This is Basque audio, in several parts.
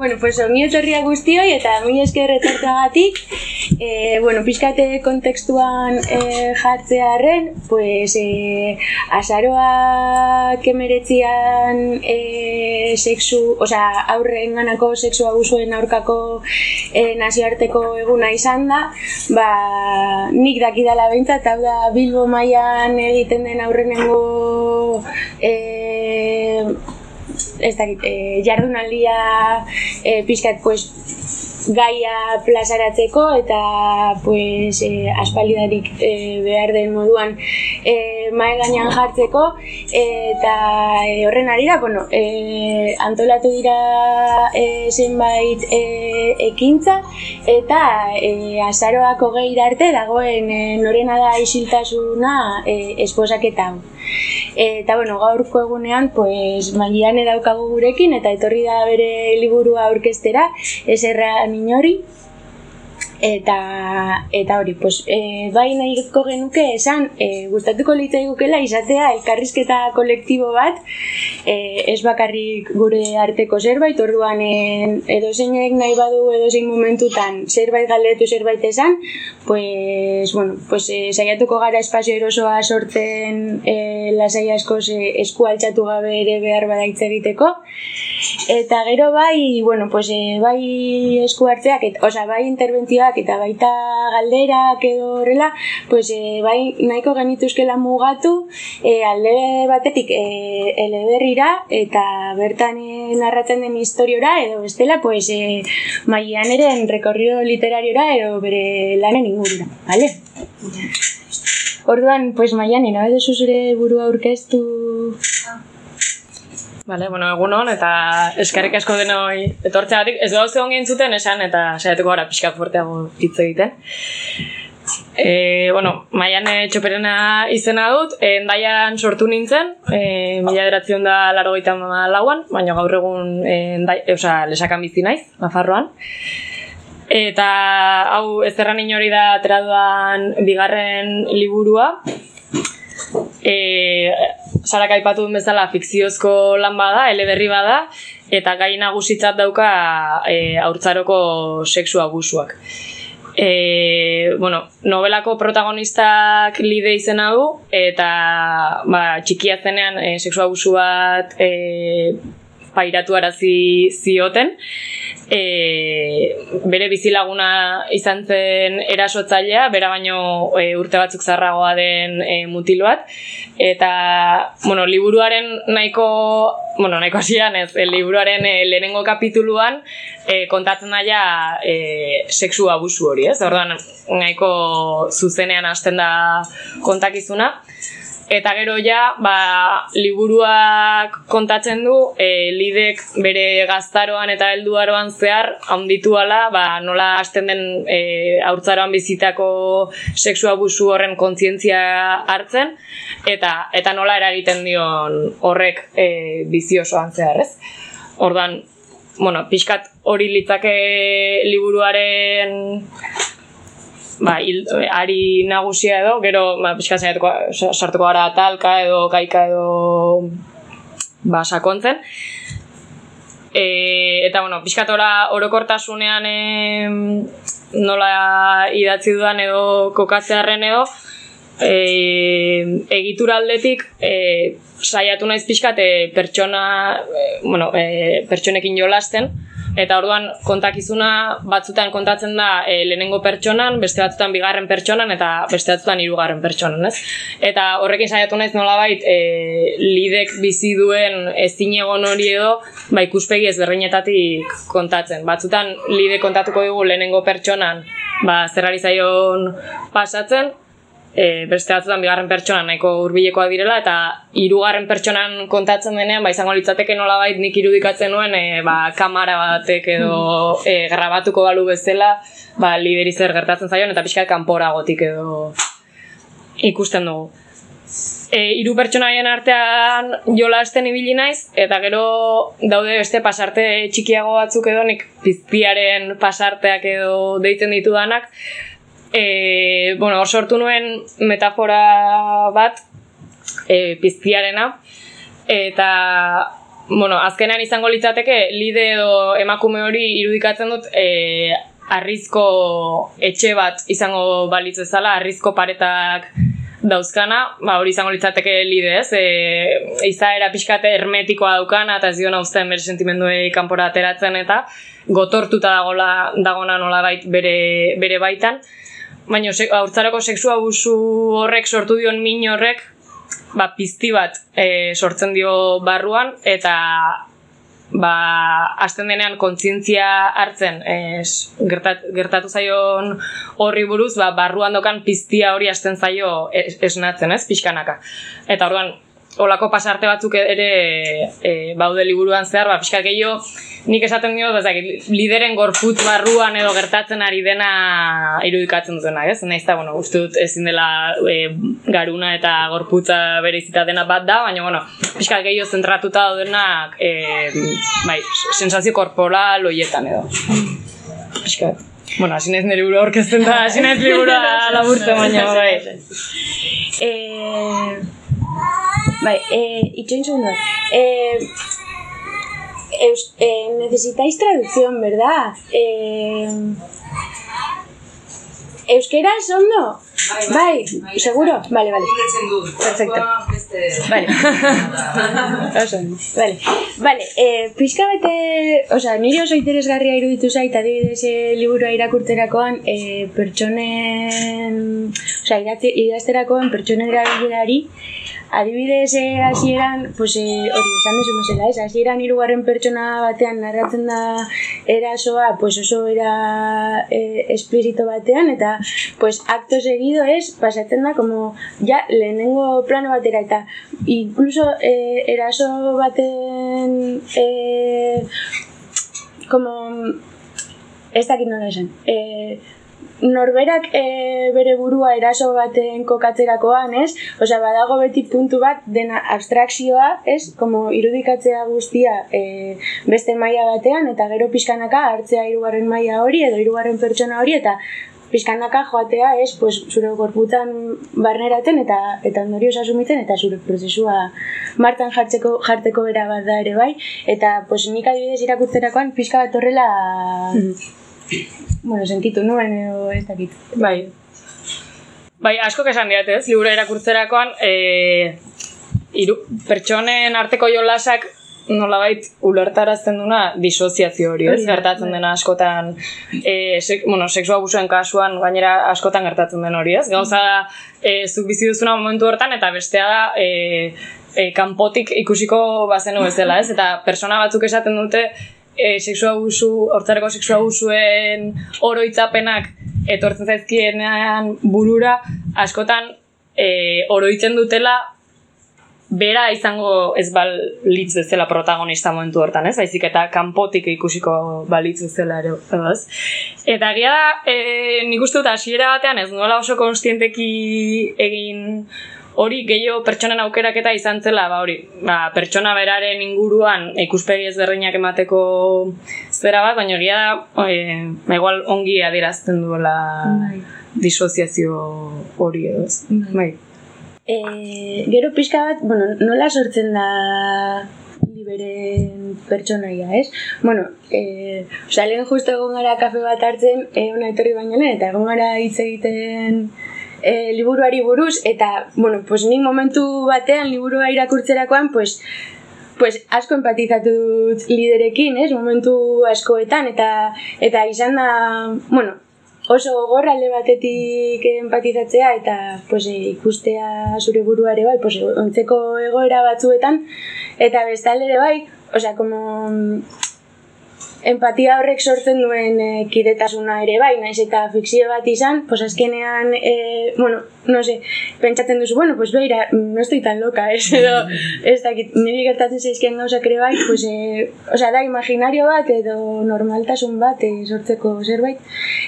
Bueno, pues ongi etorria guztioi eta mi esker etortzagatik. Eh, bueno, pizkate kontekstuan eh, jartzearren, pues eh, azaroa kemeretzian eh, sexu, o sea, aurren ganako sexu abusuen aurkako eh, nazioarteko eguna izan da, ba, nik dakidala behintzat, hau da Bilbo mailan egiten den aurrenengo eh, ez dakit, e, jardunaldia e, pixkat pues, gaia plazaratzeko eta pues, e, aspaldidarik e, behar den moduan e, mae gainean jartzeko eta e, horren arira, bueno, e, antolatu dira e, zenbait e, ekintza eta e, azaroako gehi arte dagoen e, norena da isiltasuna e, esposaketa hau. Eta bueno, gaurko egunean, pues Maiane daukagu gurekin eta etorri da bere liburua aurkeztera, eserra minori, eta eta hori pues e, bai nahiko genuke esan e, gustatuko litzaigukela izatea elkarrizketa kolektibo bat e, ez bakarrik gure arteko zerbait orduan e, edo zeinek nahi badu edo zein momentutan zerbait galdetu zerbait esan pues bueno pues e, saiatuko gara espazio erosoa sortzen e, lasai asko e, esku altxatu gabe ere behar badaitze egiteko. Eta gero bai bueno pues e, bai esku hartzeak et, oza, bai interbentzioa eta baita galderak edo horrela, pues, e, bai nahiko genituzkela mugatu e, alde batetik e, eleberrira eta bertan narratzen den historiora edo bestela pues, e, maian ere rekorrido literariora edo bere lanen ingurura, vale? Orduan, pues maian, ino zuzure burua aurkeztu Vale, bueno, egun hon, eta eskarrik asko denoi etortzeagatik. Ez gauze ongi zuten esan, eta saiatuko gara pixka fuerteago hitz egiten. E, bueno, maian txoperena izena dut, endaian sortu nintzen, e, mila deratzen da laro lauan, baina gaur egun e, endai, e, oza, lesakan bizi naiz, Nafarroan. Eta hau ez erran inori da ateraduan bigarren liburua, e, Sarak aipatu duen bezala fikziozko lan bada, eleberri bada, eta gai nagusitzat dauka e, aurtzaroko sexu abusuak. E, bueno, novelako protagonistak lide izena du, eta ba, txikia zenean e, sexu abusu bat e, pairatu arazi zioten e, bere bizilaguna izan zen erasotzailea, bera baino e, urte batzuk zarragoa den e, mutil bat. Eta, bueno, liburuaren nahiko, bueno, nahiko hasian ez, e, liburuaren e, lehenengo kapituluan e, kontatzen daia e, sexu abusu hori, ez? Orduan, nahiko zuzenean hasten da kontakizuna. Eta gero ja, ba, liburuak kontatzen du, e, lidek bere gaztaroan eta helduaroan zehar, handitu ala, ba, nola hasten den e, aurtzaroan bizitako sexu abusu horren kontzientzia hartzen, eta eta nola eragiten dion horrek e, biziosoan zehar, ez? Ordan, bueno, pixkat hori litzake liburuaren ba, il, ari nagusia edo, gero ba, pixka sartuko gara talka edo gaika edo ba, sakontzen. E, eta, bueno, pixkatora orokortasunean e, nola idatzi dudan edo kokatzearen edo, e, egitura aldetik e, saiatu naiz pixkat e, pertsona, e, bueno, e, pertsonekin jolasten, Eta orduan kontakizuna batzutan kontatzen da e, lehenengo pertsonan, beste batzutan bigarren pertsonan eta beste batzutan hirugarren pertsonan, ez? Eta horrekin saiatu naiz nolabait e, lidek bizi duen ezinegon hori edo ba ikuspegi ezberdinetatik kontatzen. Batzutan lide kontatuko dugu lehenengo pertsonan ba zerrari zaion pasatzen, e, beste batzutan bigarren pertsonan nahiko hurbilekoa direla eta hirugarren pertsonan kontatzen denean ba izango litzateke nolabait nik irudikatzen nuen e, ba, kamera batek edo e, grabatuko balu bezala ba lideri zer gertatzen zaion eta pixka kanporagotik edo ikusten dugu. E, iru pertsonaien artean jolasten ibili naiz eta gero daude beste pasarte txikiago batzuk edo nik piztiaren pasarteak edo deitzen ditudanak e, bueno, hor sortu nuen metafora bat e, piztiarena eta bueno, azkenean izango litzateke, lide edo emakume hori irudikatzen dut, e, arrizko etxe bat izango balitz bezala, arrizko paretak dauzkana, ba, hori izango litzateke lide ez, e, izaera pixkate hermetikoa daukana, eta ez diona ustean bere sentimenduei kanpora ateratzen eta gotortuta dagola, dagona nola bait bere, bere baitan. Baina haurtzarako seksua abusu horrek sortu dion min horrek, ba, pizti bat e, sortzen dio barruan, eta ba, azten denean kontzientzia hartzen es, gertat, gertatu zaion horri buruz, ba, barruan dokan piztia hori azten zaio esnatzen, ez, pixkanaka. Eta orduan, olako pasarte batzuk ere e, baude liburuan zehar, ba, pixka gehiago, nik esaten dio, bezak, lideren gorputz barruan edo gertatzen ari dena irudikatzen duzena, ez? Naiz da, bueno, uste dut ezin dela e, garuna eta gorputza bere izita dena bat da, baina, bueno, pixka gehiago zentratuta daudenak, e, bai, sensazio korporal loietan edo. Pixka, Bueno, hasi naiz nire burua orkesten da, hasi naiz liburua laburtzen baina, bai. Eh, Bai, eh, itxoin segundo. Eh, eh, necesitáis traducción, ¿verdad? Eh, Euskeraz ondo? Bai, bai, seguro? Vale, vale. Perfecto. Vale. vale. Vale, eh, pizka bete, o sea, nire oso interesgarria iruditu zait, adibidez e, liburua irakurtzerakoan, eh, pertsonen, o sea, idazterakoan pertsonen erabilari, adibidez eh, hasieran pues eh, hori esan duzu mesela ez? Hasieran hirugarren pertsona batean narratzen da erasoa pues oso era eh, explícito batean eta pues acto seguido es pasatzen da como ya lehenengo plano batera eta incluso eh, eraso baten eh, como ez dakit nola esan eh, norberak e, bere burua eraso baten kokatzerakoan, ez? Osea, badago beti puntu bat dena abstrakzioa, ez? Como irudikatzea guztia e, beste maila batean eta gero pixkanaka hartzea hirugarren maila hori edo hirugarren pertsona hori eta pixkanaka joatea, ez? Pues zure gorputan barneraten eta eta ondorioz asumitzen eta zure prozesua martan jartzeko jarteko bera bat da ere bai eta pues nik adibidez irakurtzerakoan pixka bat horrela mm bueno, sentitu nuen edo ez dakit. Bai. Bai, asko esan diat ez, libura irakurtzerakoan, e, iru, pertsonen arteko jolasak nolabait ulertarazten duna disoziazio hori, ez? Gertatzen dena askotan, e, sek, bueno, seksua abusuen kasuan, gainera askotan gertatzen den hori, ez? Gauza da, e, zuk bizi duzuna momentu hortan, eta bestea da, e, e, kanpotik ikusiko bazenu bezala, ez? Eta persona batzuk esaten dute, e, seksua abusu, hortzareko seksua abusuen oroitzapenak etortzen zaizkienean burura, askotan e, oroitzen dutela bera izango ez balitz bezala protagonista momentu hortan, ez? Baizik eta kanpotik ikusiko balitz bezala ere, ez? Eta gira da, e, nik uste dut hasiera batean ez nola oso konstienteki egin hori gehiago pertsonen aukeraketa izan zela, ba hori, ba, pertsona beraren inguruan ikuspegi ezberdinak emateko zera bat, baina hori da, e, igual ongi adierazten duela bai. disoziazio hori edo. Bai. E, gero pixka bat, bueno, nola sortzen da liberen pertsonaia, ez? Bueno, e, oza, lehen justo egon gara kafe bat hartzen, e, una etorri baino eta egon gara hitz egiten e, liburuari buruz, eta, bueno, pues nik momentu batean liburua irakurtzerakoan, pues, pues asko empatizatut liderekin, ez, momentu askoetan, eta eta izan da, bueno, oso gogorralde batetik empatizatzea, eta pues, e, ikustea zure buruare bai, pues, ontzeko egoera batzuetan, eta bestalde ere bai, osea, como empatia horrek sortzen duen e, kidetasuna ere bai, naiz eta fikzio bat izan, pues azkenean, e, bueno, no sé, pentsatzen duzu, bueno, pues beira, no estoy tan loca, ez edo, ez dakit, niri gertatzen zaizkian gauza kre bai, pues, e, oza, da, imaginario bat edo normaltasun bat e, sortzeko zerbait,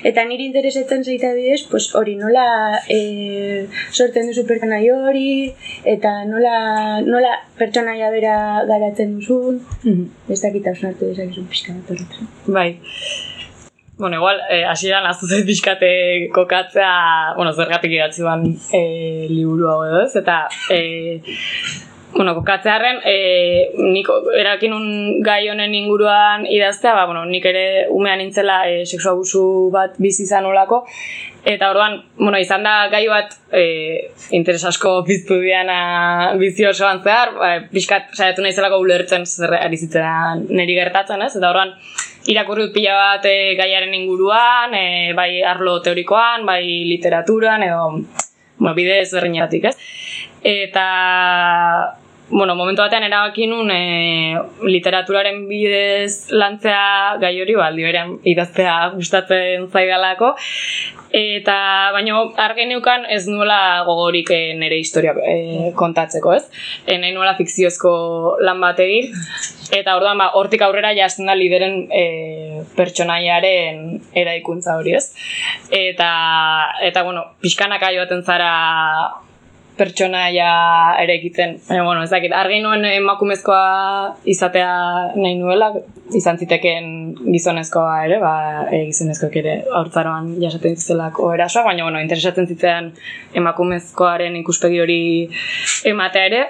eta niri interesetzen zaita bidez, pues hori nola e, sortzen duzu pertsonai hori, eta nola, nola pertsonaia bera garatzen duzun, mm -hmm. ez dakit hausnartu dezakizun pixka bat horretan. Bai. Bueno, igual, eh, asieran aztu zait pixkate kokatzea, bueno, zergatik idatzi ban eh, liburu hau edo ez, eta eh, bueno, kokatzearen, e, nik erakin un gai honen inguruan idaztea, ba, bueno, nik ere umean nintzela e, seksu abusu bat bizi izan olako, eta orduan, bueno, izan da gai bat e, interes asko piztu diana bizi osoan zehar, ba, pixkat saiatu nahizelako ulertzen zer ari zitzen niri gertatzen, ez? Eta orduan, irakurri pila bat e, gaiaren inguruan, e, bai arlo teorikoan, bai literaturan, edo bueno, bide ezberdinatik, ez? Eta bueno, momentu batean erabaki nun e, literaturaren bidez lantzea gai hori, ba, aldi berean idaztea gustatzen zaidalako. Eta, baina argi neukan ez nuela gogorik e, nire historia e, kontatzeko, ez? E, nahi nuela fikziozko lan bat egin. Eta orduan, ba, hortik aurrera jazten da lideren e, pertsonaiaren eraikuntza hori, ez? Eta, eta bueno, pixkanaka joaten zara pertsonaia ere egiten. Baina, bueno, ez dakit, argi nuen emakumezkoa izatea nahi nuela, izan ziteken gizonezkoa ere, ba, e, gizonezkoak ere aurtzaroan jasaten zitzelako erasoa, baina, bueno, interesatzen zitzean emakumezkoaren ikuspegi hori ematea ere.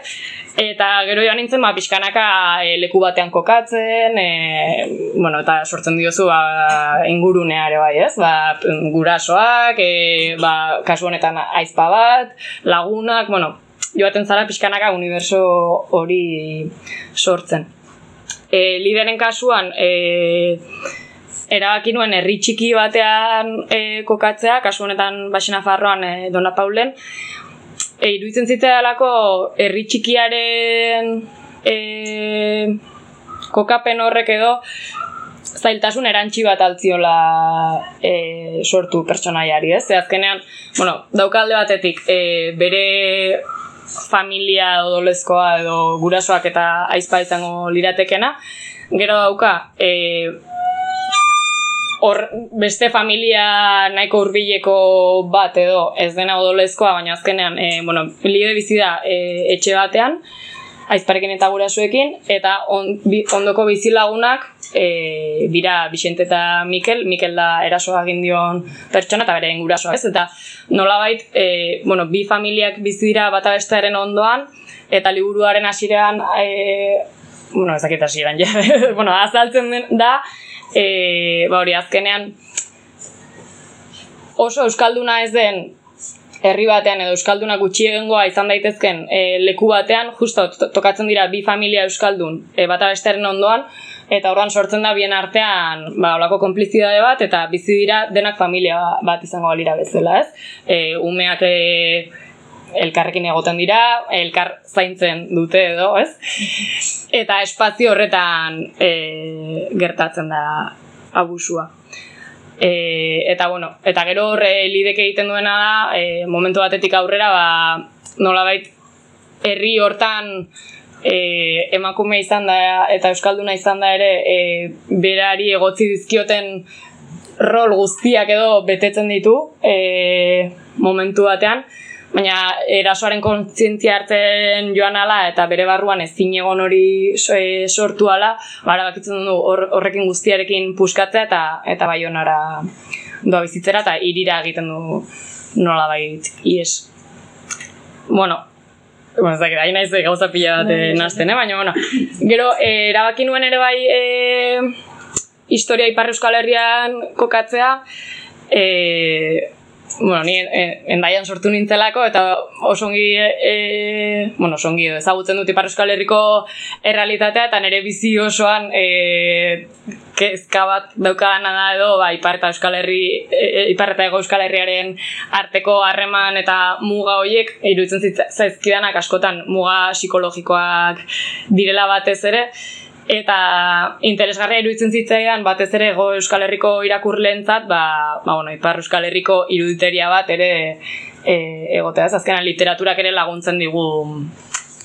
Eta gero joan nintzen, ba, pixkanaka e, leku batean kokatzen, e, bueno, eta sortzen diozu ba, ingurunea ere bai, ez? Ba, gurasoak, e, ba, kasu honetan aizpa bat, lagunak, bueno, joaten zara pixkanaka uniberso hori sortzen. E, lideren kasuan, e, erabaki nuen herri txiki batean e, kokatzea, kasu honetan Baxena Farroan e, Dona Paulen, e, iruditzen zitealako herri txikiaren e, kokapen horrek edo zailtasun erantzi bat altziola e, sortu pertsonaiari, ez? Ze azkenean, bueno, daukalde batetik e, bere familia odolezkoa edo gurasoak eta aizpa izango liratekena, gero dauka e, hor beste familia nahiko hurbileko bat edo ez dena odolezkoa, baina azkenean, e, bueno, lide bizi da e, etxe batean, aizparekin eta gurasuekin, eta on, ondoko bizilagunak e, bira Bixente eta Mikel, Mikel da erasoa egin dion pertsona eta bere gurasoa, ez? Eta nolabait, e, bueno, bi familiak bizi dira bata bestearen ondoan, eta liburuaren hasirean e, bueno, ez dakit hasieran, ja, bueno, azaltzen da, e, ba hori azkenean oso euskalduna ez den herri batean edo euskalduna gutxiengoa izan daitezken e, leku batean justo tokatzen dira bi familia euskaldun e, bata besteren ondoan eta horran sortzen da bien artean ba holako konplizidade bat eta bizi dira denak familia bat izango balira bezala, ez? E, umeak e, elkarrekin egoten dira, elkar zaintzen dute edo, ez? Eta espazio horretan e, gertatzen da abusua. E, eta bueno, eta gero horre lideke egiten duena da, e, momentu batetik aurrera, ba, nolabait, herri hortan e, emakume izan da eta euskalduna izan da ere e, berari egotzi dizkioten rol guztiak edo betetzen ditu e, momentu batean, baina erasoaren kontzientzia hartzen joan ala eta bere barruan ezin egon hori e, sortu ala, bara bakitzen du horrekin guztiarekin puskatzea eta eta baionara doa bizitzera eta irira egiten du nola bait ies. Bueno, Bueno, ez da, gira, naiz gauza pila bat bai, eh, nazten, eh? baina, bueno. Gero, eh, erabaki nuen ere bai eh, historia Ipar Euskal Herrian kokatzea, eh, bueno, ni eh, endaian sortu nintzelako eta osongi e, e, bueno, osongi ezagutzen dut Ipar Euskal Herriko errealitatea eta nire bizi osoan e, kezka bat daukana da edo ba, Ipar eta Euskal Herri e, Ipar eta Ego Euskal Herriaren arteko harreman eta muga horiek iruditzen zaizkidanak askotan muga psikologikoak direla batez ere eta interesgarria iruditzen zitzaidan batez ere go Euskal Herriko irakurlentzat ba, ba bueno, Ipar Euskal Herriko iruditeria bat ere e, egotea. Ez azkenan literaturak ere laguntzen digu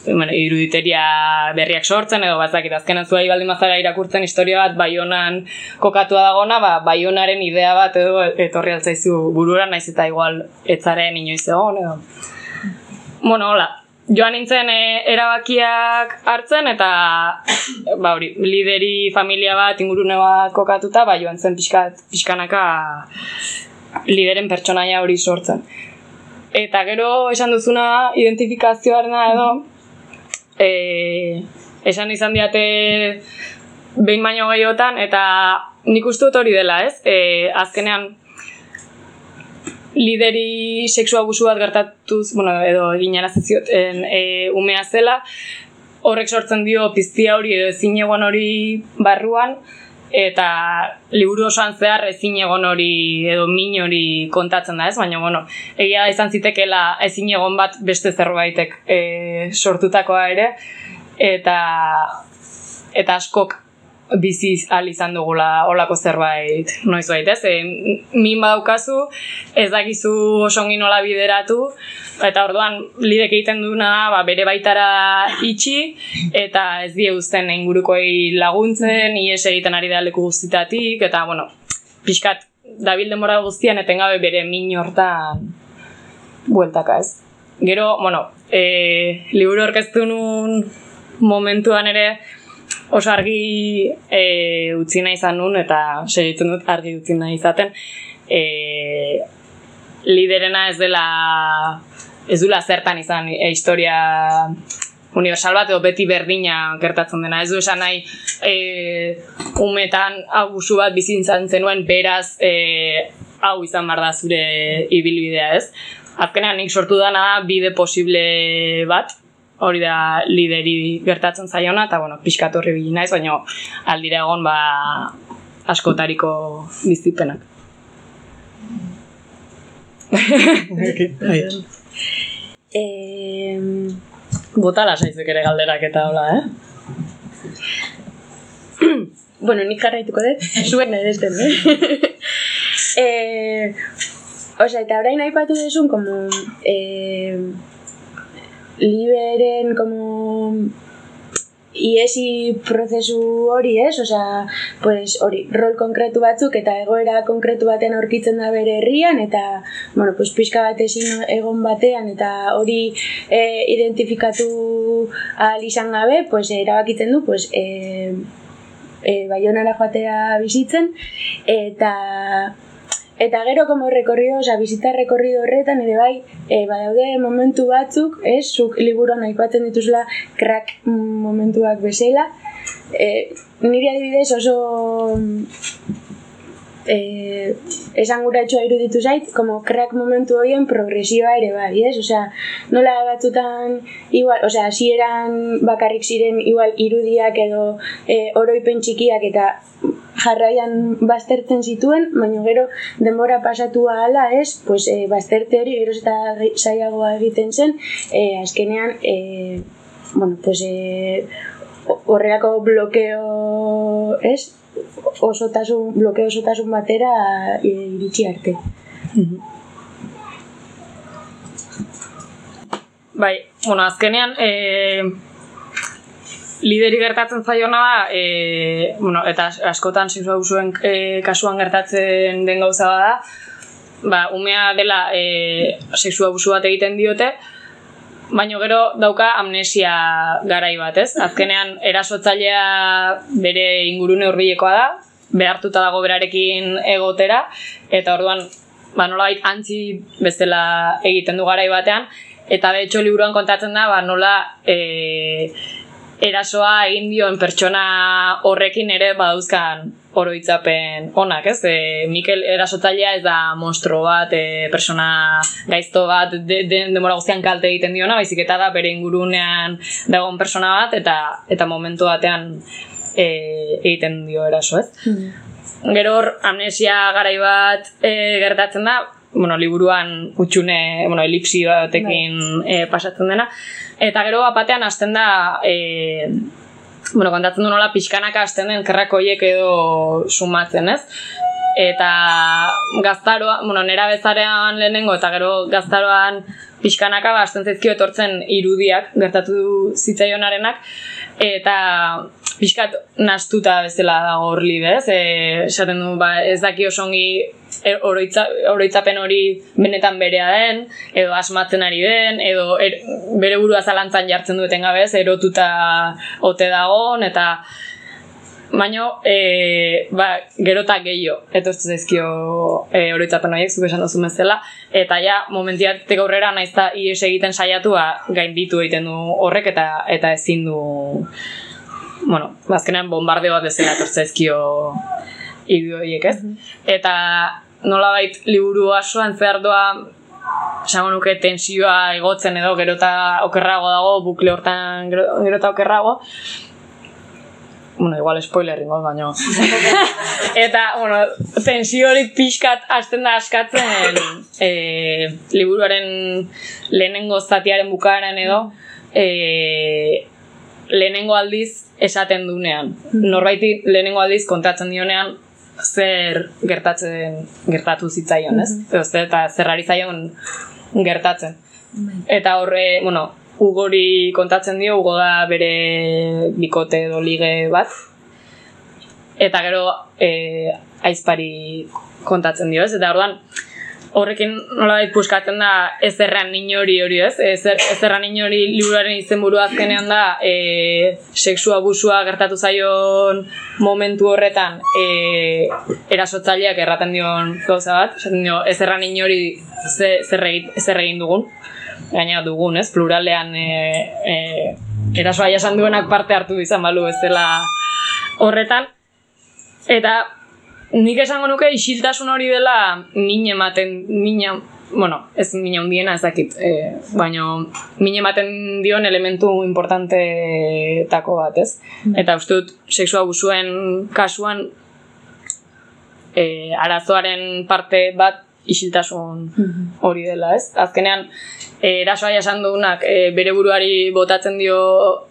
bueno, iruditeria berriak sortzen edo batzakit azkenan zuai baldin mazara irakurtzen historia bat baionan kokatua dagona ba, baionaren idea bat edo etorri altzaizu burura naiz eta igual etzaren inoiz egon edo. Bueno, hola, joan nintzen e, erabakiak hartzen eta ba hori, lideri familia bat ingurune bat kokatuta ba joan zen pixkat, pixkanaka lideren pertsonaia hori sortzen. Eta gero esan duzuna identifikazioaren edo e, esan izan diate behin baino gehiotan, eta nik uste dut hori dela, ez? E, azkenean, lideri seksua abusu bat gertatuz, bueno, edo egin arazizioten e, umea zela, horrek sortzen dio piztia hori edo ezin hori barruan, eta liburu osoan zehar ezin egon hori edo min hori kontatzen da ez, baina bueno, egia izan zitekela ezin egon bat beste zerbaitek e, sortutakoa ere, eta eta askok bizi al izan dugula olako zerbait noiz bait, ez? E, min badaukazu, ez dakizu osongi nola bideratu, eta orduan lidek egiten duna ba, bere baitara itxi, eta ez die uzten ingurukoi laguntzen, ies egiten ari da leku guztitatik, eta bueno, pixkat, dabil denbora guztian etengabe bere min hortan bueltaka ez. Gero, bueno, e, liburu orkestu nun momentuan ere, oso argi e, utzi nahi izan nun, eta segitzen dut argi utzi nahi izaten, e, liderena ez dela ez dula zertan izan e, historia universal bat edo beti berdina gertatzen dena. Ez du esan nahi e, umetan abusu bat bizintzen zenuen beraz e, hau izan bar da zure ibilbidea ez. Azkenean nik sortu dana bide posible bat, hori da lideri gertatzen zaiona, eta bueno, pixkat horri bilin naiz, baina aldire egon ba, askotariko bizipenak. eh, Bota lasaizek ere galderak eta hola, eh? bueno, nik jarraituko dut, zuen nahi desten, eh? eh, Osa, eta orain aipatu desun, como... Eh, liberen como iesi prozesu hori, ez? Osea, pues hori, rol konkretu batzuk eta egoera konkretu baten aurkitzen da bere herrian eta, bueno, pues pixka bat ezin egon batean eta hori e, identifikatu ahal izan gabe, pues erabakitzen du, pues e, e, baionara joatea bizitzen eta Eta gero como recorrido, o sea, visita recorrido horretan ere bai, e, badaude momentu batzuk, ez, zuk liburuan aipatzen dituzula crack momentuak bezala. E, nire adibidez oso eh, esan gura etxoa iruditu zait, como crack momentu horien progresioa ere bai, ez? Osea, nola batzutan, igual, osea, eran bakarrik ziren igual irudiak edo e, oroipen txikiak eta jarraian baztertzen zituen, baina gero denbora pasatu ahala ez, pues, e, bazterte hori gero eta zaiagoa egiten zen, e, azkenean, e, bueno, pues, e, horreako blokeo, ez? Osotasun, bloke osotasun batera iritsi arte. Bai, bueno, azkenean, e, lideri gertatzen zaiona da, e, bueno, eta askotan zizua usuen e, kasuan gertatzen den gauza da, ba, umea dela e, sexua abusu bat egiten diote, Baina gero dauka amnesia garai bat, ez? Azkenean erasotzailea bere ingurune hurbilekoa da, behartuta dago berarekin egotera, eta orduan, ba, nola bait, antzi bezala egiten du garai batean, eta hecho liburuan kontatzen da, ba, nola e, erasoa egin dioen pertsona horrekin ere badauzkan oroitzapen onak, ez? E, Mikel erasotzailea ez da monstro bat, e, persona gaizto bat, de, de, demora guztian kalte egiten diona, baizik eta da bere ingurunean dagoen persona bat, eta eta momentu batean e, egiten dio eraso, ez? Mm. Gero hor, amnesia garai bat e, gertatzen da, bueno, liburuan utxune, bueno, elipsi batekin e, pasatzen dena, eta gero batean hasten da, e, bueno, kontatzen du nola pixkanaka hasten den kerrakoiek edo sumatzen, ez? Eta gaztaroa, bueno, nera bezarean lehenengo eta gero gaztaroan pixkanaka ba, hasten zaizkio etortzen irudiak gertatu zitzaionarenak eta pixkat nastuta bezala dago hor lidez, e, esaten du ba, ez daki osongi er, oroitza, oroitzapen hori benetan berea den, edo asmatzen ari den, edo er, bere burua zalantzan jartzen dueten gabez, erotuta ote dagoen, eta Baina, e, ba, gero eta gehiago, etortzen zaizkio e, oroitzapen horiek, zuk esan duzu bezala, eta ja, momentiatek aurrera naiz da ies egiten saiatua gainditu egiten du horrek eta eta ezin du bueno, azkenean bombardeo bat bezala etortzen zaizkio idu horiek, ez? Eta nolabait liburu asoan zehar doa esango nuke tensioa igotzen edo gero eta okerrago dago, bukle hortan gero, gero eta okerrago, bueno, igual spoiler ingo, baina... eta, bueno, tensio hori pixkat hasten da askatzen e, liburuaren lehenengo zatiaren bukaeran edo e, lehenengo aldiz esaten dunean. Norbaiti lehenengo aldiz kontatzen dionean zer gertatzen gertatu zitzaion, ez? Mm -hmm. Eta zer ari zaion gertatzen. Bai. Eta horre, bueno, Ugori kontatzen dio, Ugo da bere bikote edo lige bat. Eta gero e, aizpari kontatzen dio, ez? Eta orduan, horrekin nola puskatzen da ez erran hori hori ez, ez, ez erran hori liburuaren izen buru azkenean da e, seksu abusua gertatu zaion momentu horretan e, erasotzaileak erraten dion gauza bat, dio, ez erran hori zer egin dugun, gaina dugun, ez, pluralean e, e, erasoa jasan duenak parte hartu izan balu ez dela horretan, eta nik esango nuke isiltasun hori dela min ematen, mina, bueno, ez mina hundiena ezakit, e, baina min ematen dion elementu importante tako bat, ez? Mm. Eta uste dut, seksua busuen kasuan, e, arazoaren parte bat isiltasun mm-hmm. hori dela, ez? Azkenean, e, erasoa jasan dugunak e, bere buruari botatzen dio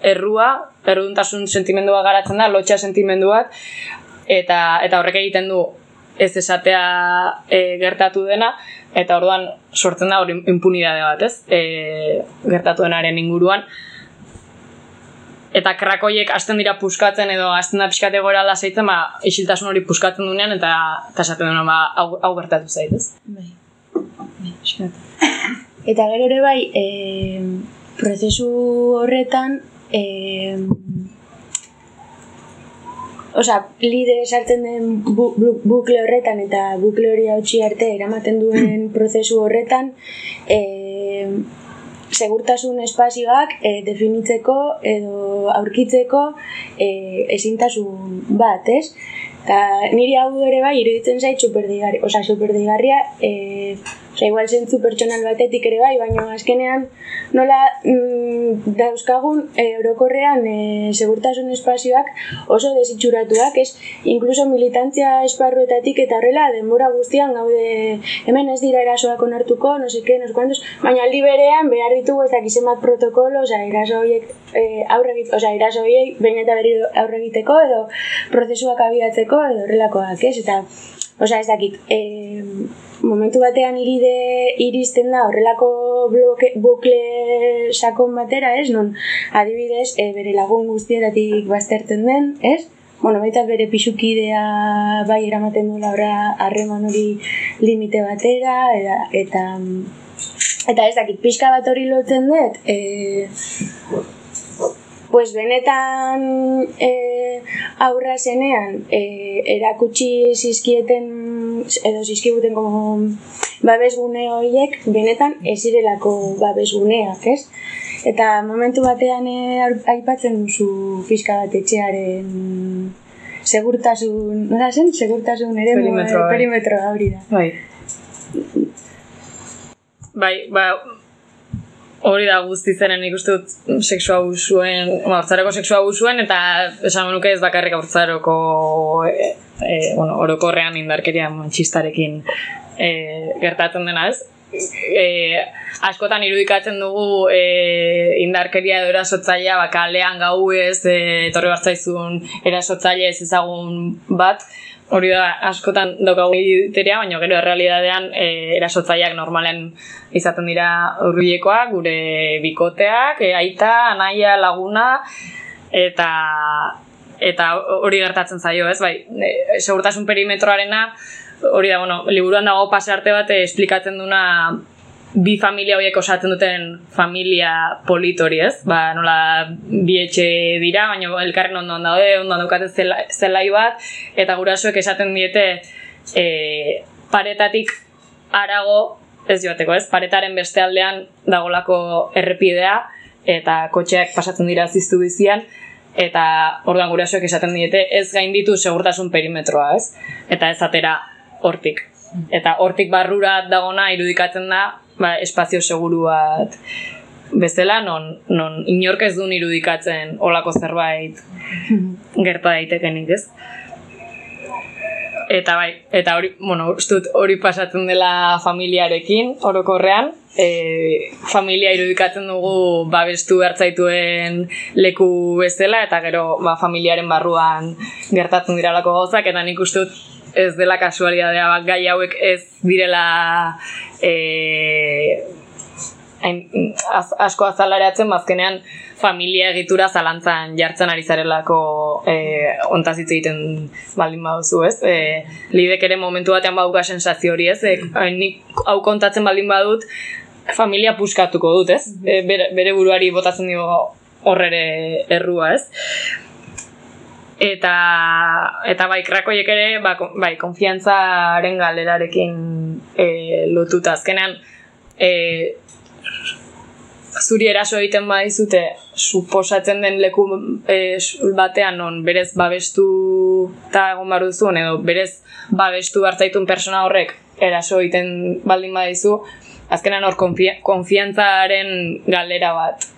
errua, erruduntasun sentimendua garatzen da, lotxa sentimenduak, eta eta horrek egiten du ez esatea e, gertatu dena eta orduan sortzen da hori impunidade bat, ez? E, gertatu denaren inguruan eta krakoiek hasten dira puskatzen edo hasten da pixkate gora lasaitzen, ba, isiltasun hori puskatzen dunean eta esaten duen, ba, hau, hau gertatu zait, ez? Bai. bai eta gero ere bai, e, prozesu horretan, e, Osa, lide sartzen den bu, bukle horretan eta bukle hori hautsi arte eramaten duen prozesu horretan e, segurtasun espazioak e, definitzeko edo aurkitzeko e, ezintasun bat, ez? Eta niri hau ere bai, iruditzen zait superdigarria, osa superdigarria, e, osa igual zentzu pertsonal batetik ere bai, baina azkenean nola mm, dauzkagun e, orokorrean e, segurtasun espazioak oso desitxuratuak, ez? Inkluso militantzia esparruetatik eta horrela denbora guztian gaude hemen ez dira erasoak onartuko, no seke, nos kuantos, baina aldi berean behar ditugu eta gizemat protokolo, osa, eraso horiek e, aurre osa, eraso horiek behin eta berri aurre egiteko edo prozesuak abiatzeko edo horrelakoak, ez? Eta, osea, ez dakit, e, momentu batean iride iristen da horrelako bloke, bukle sakon batera, ez? Non, adibidez, e, bere lagun guztietatik bazterten den, ez? Bueno, baita bere pixukidea bai eramaten duela horra harreman hori limite batera, eta, eta, eta ez dakit, pixka bat hori lotzen dut, e, pues benetan e, aurra zenean e, erakutsi zizkieten edo zizkibuten como babesgune horiek benetan ezirelako babesguneak, ez? Eta momentu batean e, aipatzen duzu pixka bat etxearen segurtasun, nola zen? Segurtasun ere perimetro, perimetro hori da. Bai. Bai, ba, hori da guzti zenen ikustut seksua abusuen, ba, hortzareko seksua abusuen, eta esan nuke ez bakarrik hortzaroko, e, e, bueno, orokorrean indarkeria txistarekin e, gertatzen dena ez. E, askotan irudikatzen dugu e, indarkeria edo erasotzailea bakalean gau ez, e, torre bartzaizun erasotzaile ez ezagun bat, hori da askotan daukagu egiteria, baina gero errealidadean e, erasotzaileak normalen izaten dira urbilekoak, gure bikoteak, e, aita, anaia, laguna, eta eta hori gertatzen zaio, ez? Bai, e, segurtasun perimetroarena hori da, bueno, liburuan dago pase arte bat esplikatzen duna bi familia horiek osatzen duten familia politori, ez? Ba, nola bi etxe dira, baina elkarren ondoan daude, ondoan daukate zela, zelai bat, eta gurasoek esaten diete e, paretatik arago, ez joateko, ez? Paretaren beste aldean dagolako errepidea, eta kotxeak pasatzen dira ziztu bizian, eta orduan gurasoek esaten diete ez gainditu segurtasun perimetroa, ez? Eta ez atera hortik. Eta hortik barrura dagona irudikatzen da, ba, espazio seguru bat bezala, non, non inork ez duen irudikatzen olako zerbait gerta daitekenik, ez? Eta bai, eta hori, bueno, ustut hori pasatzen dela familiarekin, orokorrean, e, familia irudikatzen dugu babestu hartzaituen leku bezala, eta gero ba, familiaren barruan gertatzen diralako gauzak, eta nik ustut ez dela kasualidadea, ba, gai hauek ez direla e, az, asko azalareatzen, bazkenean familia egitura zalantzan jartzen ari zarelako e, ontaz hitz egiten baldin baduzu, ez? E, lidek ere momentu batean baduka sensazio hori, ez? E, nik hau kontatzen baldin badut, familia puskatuko dut, ez? E, bere, bere buruari botatzen dio horrere errua, ez? Eta, eta bai, krakoiek ere, ba, bai, konfiantzaren galerarekin e, lotuta. Azkenean, e, zuri eraso egiten badizute suposatzen den leku e, batean non berez babestu eta egon bar duzun edo berez babestu hartzaitun persona horrek eraso egiten baldin badizu azkenan hor konfiantzaren galera bat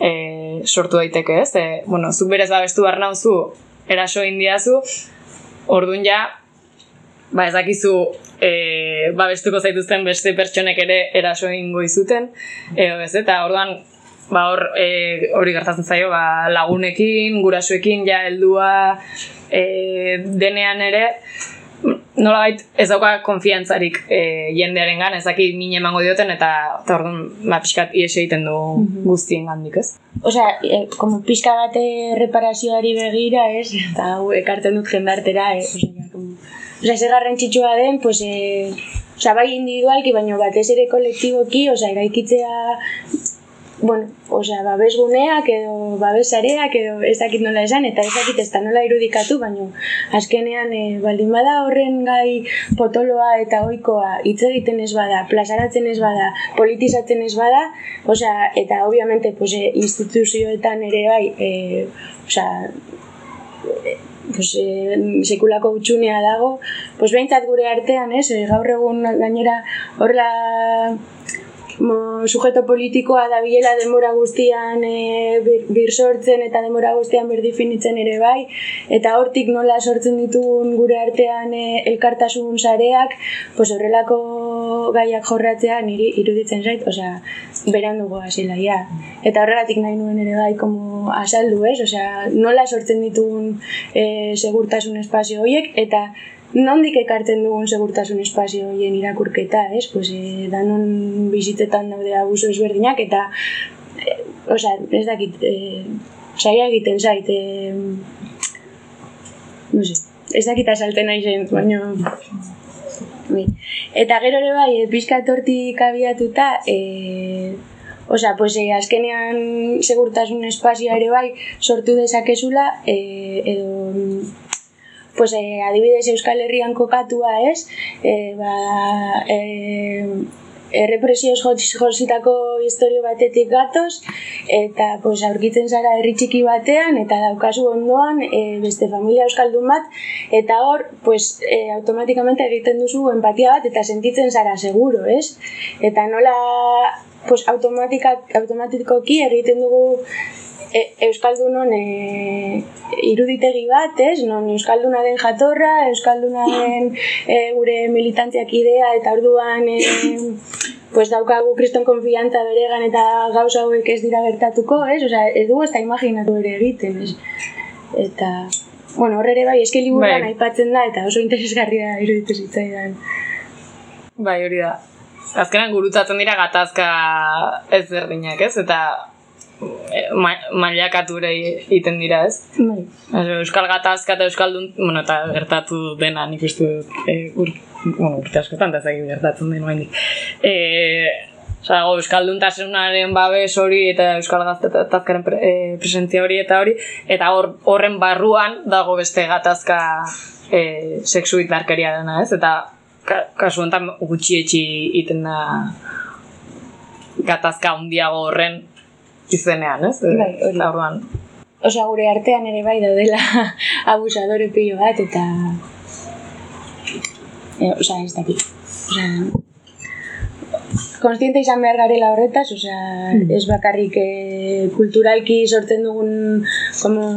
e, sortu daiteke ez? E, bueno, zuk berez babestu behar nauzu eraso indiazu orduan ja ba ezakizu e, babestuko zaituzten beste pertsonek ere eraso egingo izuten edo ez eta orduan ba hor e, hori gertatzen zaio ba, lagunekin gurasoekin ja heldua e, denean ere nola bait ez dauka konfiantzarik e, jendearen gan, ezaki mine emango dioten eta, eta orduan ba, pixkat ies egiten du mhm. guztien gandik, ez? Osea, e, como pixka bate reparazioari begira, ez? Eta hau ekartzen dut jendartera, eh? Osea, como Osa, zer garrantzitsua den, pues, e, osa, bai individualki, baina batez ere kolektiboki, osa, eraikitzea, bueno, osa, babesguneak edo babesareak edo ez dakit nola esan, eta ez dakit ez da nola irudikatu, baina azkenean e, baldin bada horren gai potoloa eta oikoa hitz egiten ez bada, plazaratzen ez bada, politizatzen ez bada, osa, eta obviamente pues, e, instituzioetan ere bai, e, osa, pues, e, sekulako utxunea dago, pues, behintzat gure artean, ez, e, gaur egun gainera horla mo, sujeto politikoa da bilela demora guztian e, bir, sortzen eta demora guztian berdifinitzen ere bai. Eta hortik nola sortzen ditugun gure artean e, elkartasun sareak pues horrelako gaiak jorratzea niri iruditzen zait osea beran dugu hasila ja eta horregatik nahi nuen ere bai como asaldu ez? Osea nola sortzen ditugun e, segurtasun espazio horiek eta nondik ekartzen dugun segurtasun espazio hoien irakurketa, ez? Pues, e, danon bizitetan daude abuso ezberdinak, eta, e, oza, ez dakit, e, saia egiten zait, e, no sé, ez dakit asalten nahi zen, baina... Eta gero ere bai, pixka tortik abiatuta, e, Osa, pues, eh, azkenean segurtasun espazioa ere bai sortu dezakezula, eh, edo pues, eh, adibidez Euskal Herrian kokatua ez, eh, ba, eh, errepresioz jositako historio batetik gatoz, eta pues, aurkitzen zara herri txiki batean, eta daukazu ondoan e, beste familia euskaldun bat, eta hor, pues, e, automatikamente egiten duzu empatia bat, eta sentitzen zara seguro, ez? Eta nola pues, automatikoki egiten dugu e, Euskaldunon e, iruditegi bat, ez? Non Euskalduna den jatorra, Euskalduna den e, gure militantziak idea, eta orduan e, pues daukagu kriston konfiantza beregan eta gauza hauek ez dira gertatuko, ez? Osea, ez dugu ez da imaginatu ere egiten, ez? Eta, bueno, horre ere bai, eski liburuan bai. aipatzen da, eta oso interesgarria iruditu zitzaidan. Bai, hori da. Azkenan gurutatzen dira gatazka ez berdinak, ez? Eta mailakature egiten dira, ez? Bai. Euskal gatazka eta euskaldun, bueno, eta gertatu dena nik uste dut, e, ur, bueno, urte askotan, eta zaki gertatzen den oainik. E, Osa, go, Euskalduntasunaren babes hori eta Euskal Gaztetazkaren pre, e, presentzia hori eta hori, eta hor, horren barruan dago beste gatazka e, sexu itbarkeria dena, ez? Eta ka, kasu honetan gutxietxi iten da gatazka handiago horren izenean, ez? Bai, hori. Orduan, Osea, gure artean ere bai daudela abusadore pilo bat, eta... E, osea, ez dakit. Osea, konstiente izan behar garela horretaz, osea, ez bakarrik e, kulturalki sortzen dugun como,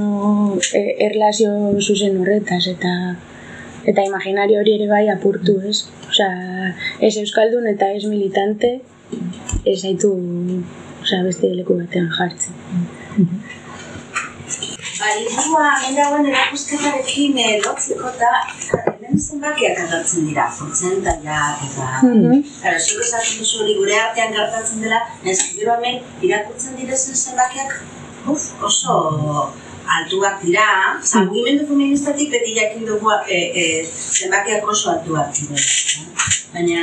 e, erlazio zuzen horretaz, eta eta imaginario hori ere bai apurtu, ez? Osea, ez euskaldun eta ez militante, ez haitu osea, beste leku batean jartzen. Ba, liburua hemen erakusketarekin eh, lotzeko da, hemen zenbakiak agertzen dira, portzentaiak eta... Claro, zuk esaten duzu hori gure artean gertatzen dela, ez gero hemen irakurtzen direzen zenbakiak, uf, oso altuak dira, za, mugimendu feministatik beti jakin dugu e, e, zenbakiak oso altuak dira. Baina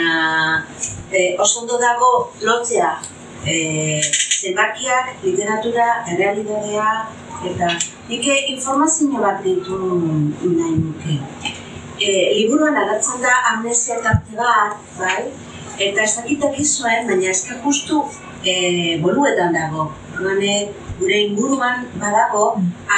e, oso ondo dago lotzea e, zenbakiak, literatura, errealitatea, eta nik informazio bat ditu nahi nuke. E, liburuan agertzen da amnesia tarte bat, bai? Eta ez dakitak izuen, baina ez da justu e, boluetan dago. Gane, gure inguruan badago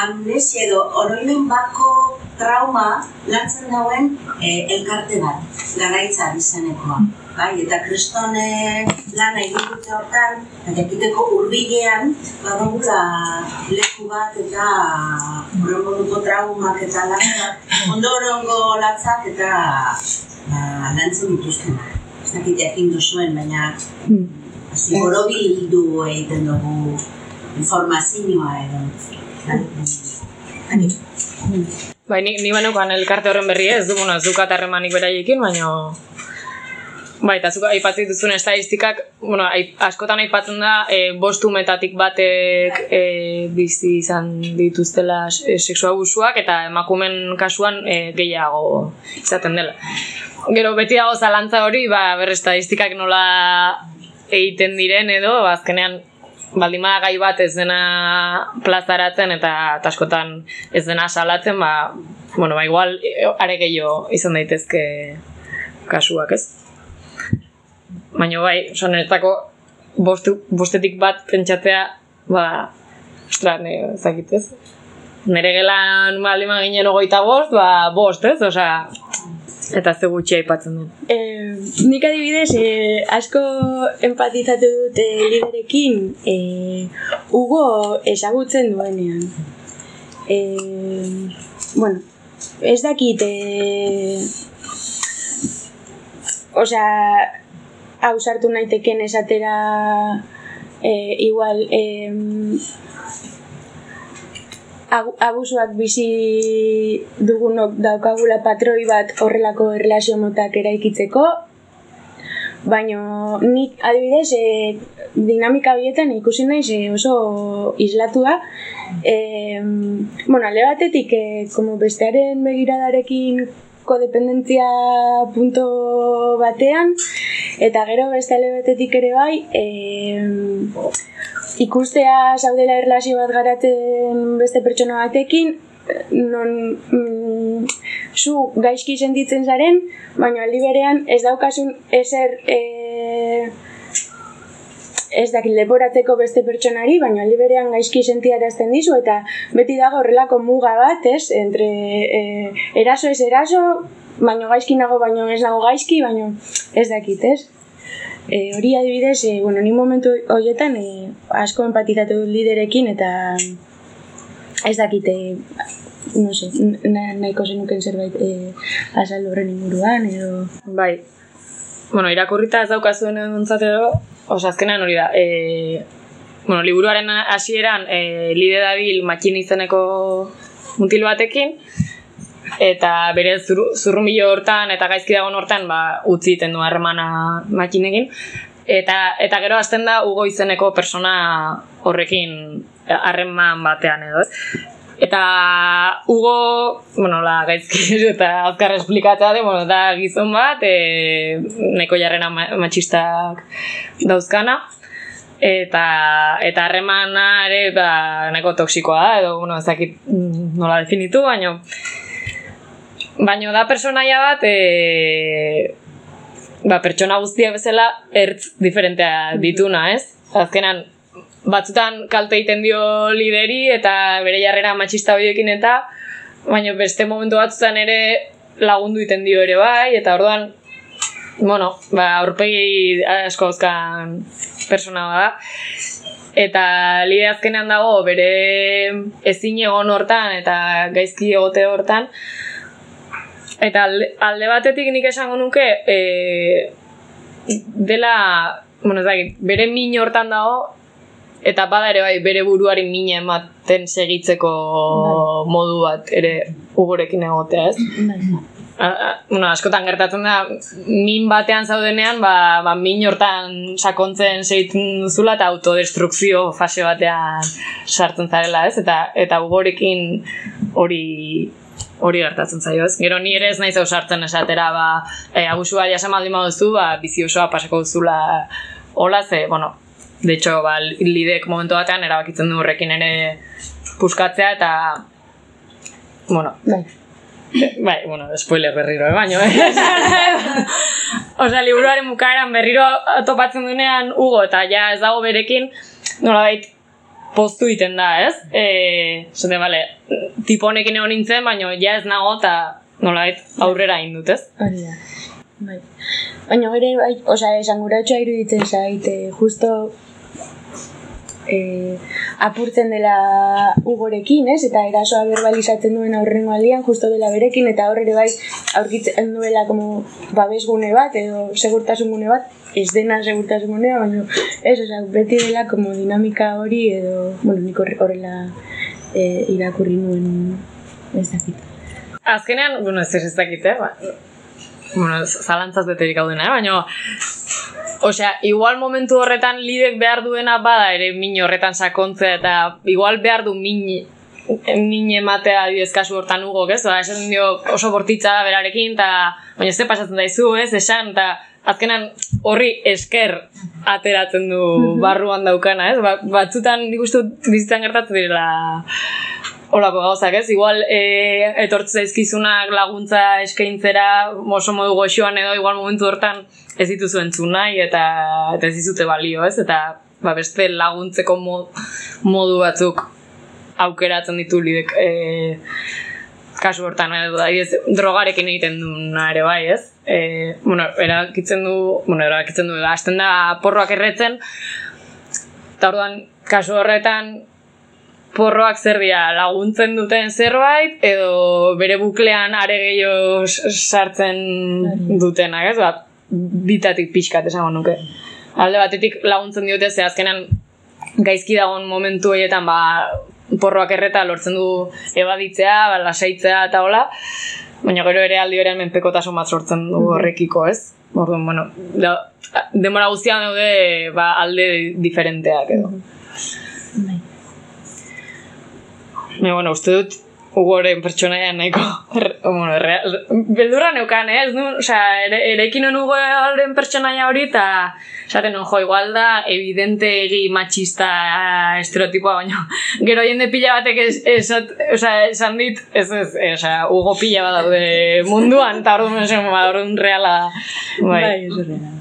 amnesia edo oroimen bako trauma lantzen dauen e, elkarte bat, garaitza izenekoa. Bai, eta kristone lana egin dute hortan, eta jakiteko hurbilean badagula leku bat eta horrengo traumak eta latzak, ondorongo latzak eta ba, lantzen dituztenak. Ez dakit jakin duzuen, baina hasi borobildu egiten dugu informazioa edo. Bai. bai, ni, ni banukan elkarte horren berri ez, du, bueno, ez dukat harremanik beraiekin, baina... Bai, eta zuk aipatzen dituzun estadistikak, bueno, askotan aipatzen da, e, bost batek e, bizi izan dituztela e, sexu abusuak, eta emakumen kasuan e, gehiago izaten dela. Gero beti dago zalantza hori, ba, ber estadistikak nola egiten diren edo, azkenean baldin bada gai bat ez dena plazaratzen eta, askotan ez dena salatzen, ba, bueno, ba, igual are gehiago izan daitezke kasuak, ez? Baina bai, oso niretzako bostu, bostetik bat pentsatzea, ba, ostra, ne, ezakit ez? Nere gelan baldin ginen ogoita bost, ba, bost, ez? Osea, eta ze gutxi aipatzen den. E, nik adibidez, e, asko empatizatu dut e, liderekin e, Hugo ezagutzen duenean. E, bueno, ez dakit, e, osea, hau sartu naiteken esatera e, igual e, abusuak bizi dugunok daukagula patroi bat horrelako erlazio motak eraikitzeko. Baino nik adibidez e, dinamika horietan ikusi naiz e, oso islatua. E, bueno, alde batetik e, como bestearen begiradarekin kodependentzia punto batean eta gero beste batetik ere bai e, ikustea zaudela erlazio bat garatzen beste pertsona batekin, non mm, zu gaizki sentitzen zaren, baina aldi berean ez daukasun ezer e, ez dakit leporatzeko beste pertsonari, baina aldi berean gaizki sentiarazten dizu, eta beti dago horrelako muga bat, ez, entre e, eraso ez eraso, baino gaizki nago, baino ez nago gaizki, baino ez dakit, ez? E, hori adibidez, e, bueno, ni momentu horietan e, asko empatizatu liderekin eta ez dakite, no sé, na, nahiko zenuken zerbait e, azaldu horren inguruan edo... Bai, bueno, irakurrita ez daukazuen eduntzat edo, oso azkenean hori da, e, bueno, liburuaren hasieran e, lide dabil matkin izeneko mutil batekin, eta bere zur, zurrumilo hortan eta gaizki dagoen hortan ba, utzi egiten du harremana makinekin. Eta, eta gero hasten da Hugo izeneko persona horrekin harreman batean edo. ez? Eta Hugo, bueno, la gaizki eta azkar esplikatzea de, bueno, da gizon bat, e, neko jarrena matxistak dauzkana. Eta eta harremana ere ba, neko toksikoa da, edo bueno, ezakit nola definitu, baino baino da personaia bat e, ba, pertsona guztiak bezala ertz diferentea dituna, ez? Azkenan, batzutan kalte egiten dio lideri eta bere jarrera matxista horiekin eta baina beste momentu batzutan ere lagundu egiten dio ere bai eta orduan bueno, ba, aurpegi asko azkan persona da. Eta lide azkenean dago bere ezin egon hortan eta gaizki egote hortan. Eta alde, batetik nik esango nuke e, dela bueno, bere min hortan dago Eta bada ere bai, bere buruari mina ematen segitzeko bai. modu bat ere ugorekin egotea, ez? Bai. bueno, askotan gertatzen da, min batean zaudenean, ba, ba min hortan sakontzen segitzen duzula eta autodestrukzio fase batean sartzen zarela, ez? Eta, eta ugorekin hori hori gertatzen zaio, ez? Gero ni ere ez naiz sartzen esatera, ba, e, abusua jasan baldin baduzu, ba, bizi osoa pasako duzula hola, ze, bueno, de hecho, ba, lidek momentu batean erabakitzen du horrekin ere puskatzea eta bueno, bai. Bai, bueno, spoiler berriro, eh, baino, eh? Osa, liburuaren bukaeran berriro topatzen dunean Hugo eta ja ez dago berekin, nola bait, postu iten da, ez? E, zute, bale, tipo honekin egon nintzen, baino ja ez nago eta nola bait, aurrera indut, ez? Bai. Baina ere, bai, osa, esan gura iruditzen zaite, justo e, apurtzen dela ugorekin, ez? Eta erasoa berbalizatzen duen aurrengo aldian, justo dela berekin, eta horre bai aurkitzen duela como babesgune bat, edo segurtasun gune bat, ez dena segurtasun gunea, baina ez, oza, beti dela como dinamika hori, edo, bueno, nik horrela e, irakurri nuen ez dakit. Azkenean, bueno, ez ez dakit, eh? Ba, bueno, zalantzaz beterik hau dena, eh? baina Osea, igual momentu horretan lidek behar duena bada ere min horretan sakontzea eta igual behar du min min ematea adibidez kasu hortan ugo, ez? Ba, esan dio oso bortitza berarekin eta baina ez pasatzen daizu, ez? Esan eta azkenan horri esker ateratzen du barruan daukana, ez? Ba, batzutan nik uste bizitzan gertatzen direla Olako gauzak ez, igual e, etortze zaizkizunak laguntza eskaintzera oso modu goxoan edo igual momentu hortan ez dituzu entzun nahi eta, eta ez dizute balio ez, eta ba, beste laguntzeko modu batzuk aukeratzen ditu lidek e, kasu hortan edo da, ez, drogarekin egiten du ere bai ez, e, bueno, erakitzen du, bueno, erakitzen du, hasten da porroak erretzen, eta orduan kasu horretan porroak zer dira laguntzen duten zerbait edo bere buklean are gehiago sartzen dutenak, ez? Ba, bitatik pixkat esango nuke. Alde batetik laguntzen diote ze azkenan gaizki dagoen momentu horietan ba, porroak erreta lortzen du ebaditzea, ba, lasaitzea eta hola. Baina gero ere aldi berean menpekotasun bat sortzen du horrekiko, ez? Orduan, bueno, da, demora guztian daude ba, alde diferenteak edo. Bai. Me, bueno, uste dut ugoren pertsonaia nahiko bueno, real, beldurra neukan, eh? Nu, oza, ere, erekin ugoren pertsonaia hori eta esaten non, jo, igual da evidente egi machista estereotipoa, baina gero jende pila batek es, esat, oza, esan dit, ez ez, oza, ugo pila bat daude munduan, eta orduan esan, ba, orduan reala bai, bai ez reala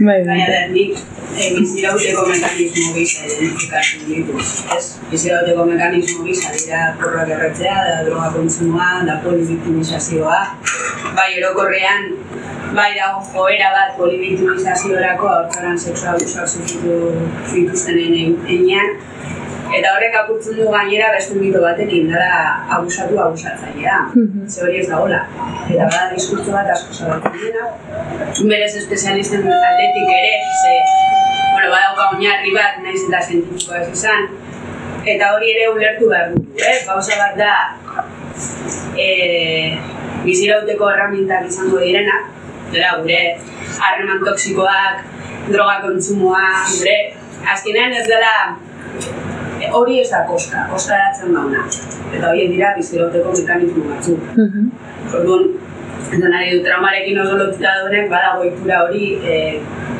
Bai, bai. Baina, nik, eh, bizirauteko mekanismo gisa identifikatzen ditu, ez? Bizirauteko mekanismo gisa dira porrak erretzea, da droga kontsumua, da polibiktimizazioa. Bai, erokorrean, bai dago joera bat polibiktimizazioarako aurkaran seksua abusak zituztenen einean. Eta horrek apurtzen du gainera beste mito batekin, dara abusatu abusatzailea. Mm Ze hori ez da hola. Eta bada diskurtso bat asko zabatzen dena. Berez espezialisten atletik ere, ze, bueno, badauka oinarri bat, naiz eta zientifiko ez izan. Eta hori ere ulertu behar dugu, eh? Gauza bat da, e, bizirauteko erramintak izango direna, dira, gure harreman toksikoak, droga kontsumoa, gure, azkenean ez dela hori ez da koska, koska datzen dauna. eta horiek dira bizirauteko mekanismo batzuk. Orduan, ez nahi du traumarekin oso lotura duenek, badago itura hori e,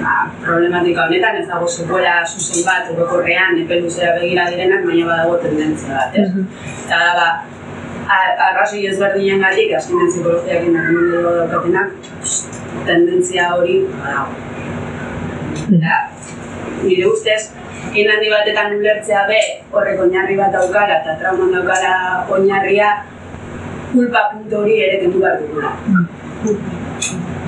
ba, problematika honetan, ez dago sekuela zuzen bat, orokorrean, epe luzera begira direnak, baina badago tendentzia bat, ez? Eta da, ba, a- arrazoi ezberdinen gatik, azkenean psikologiak indarren dugu daukatenak, tendentzia hori badago. Eta, nire ustez, hein handi batetan ulertzea be, horrek oinarri bat daukala, eta trauman daukala oinarria, kulpa puntu hori ere kendu behar dugula.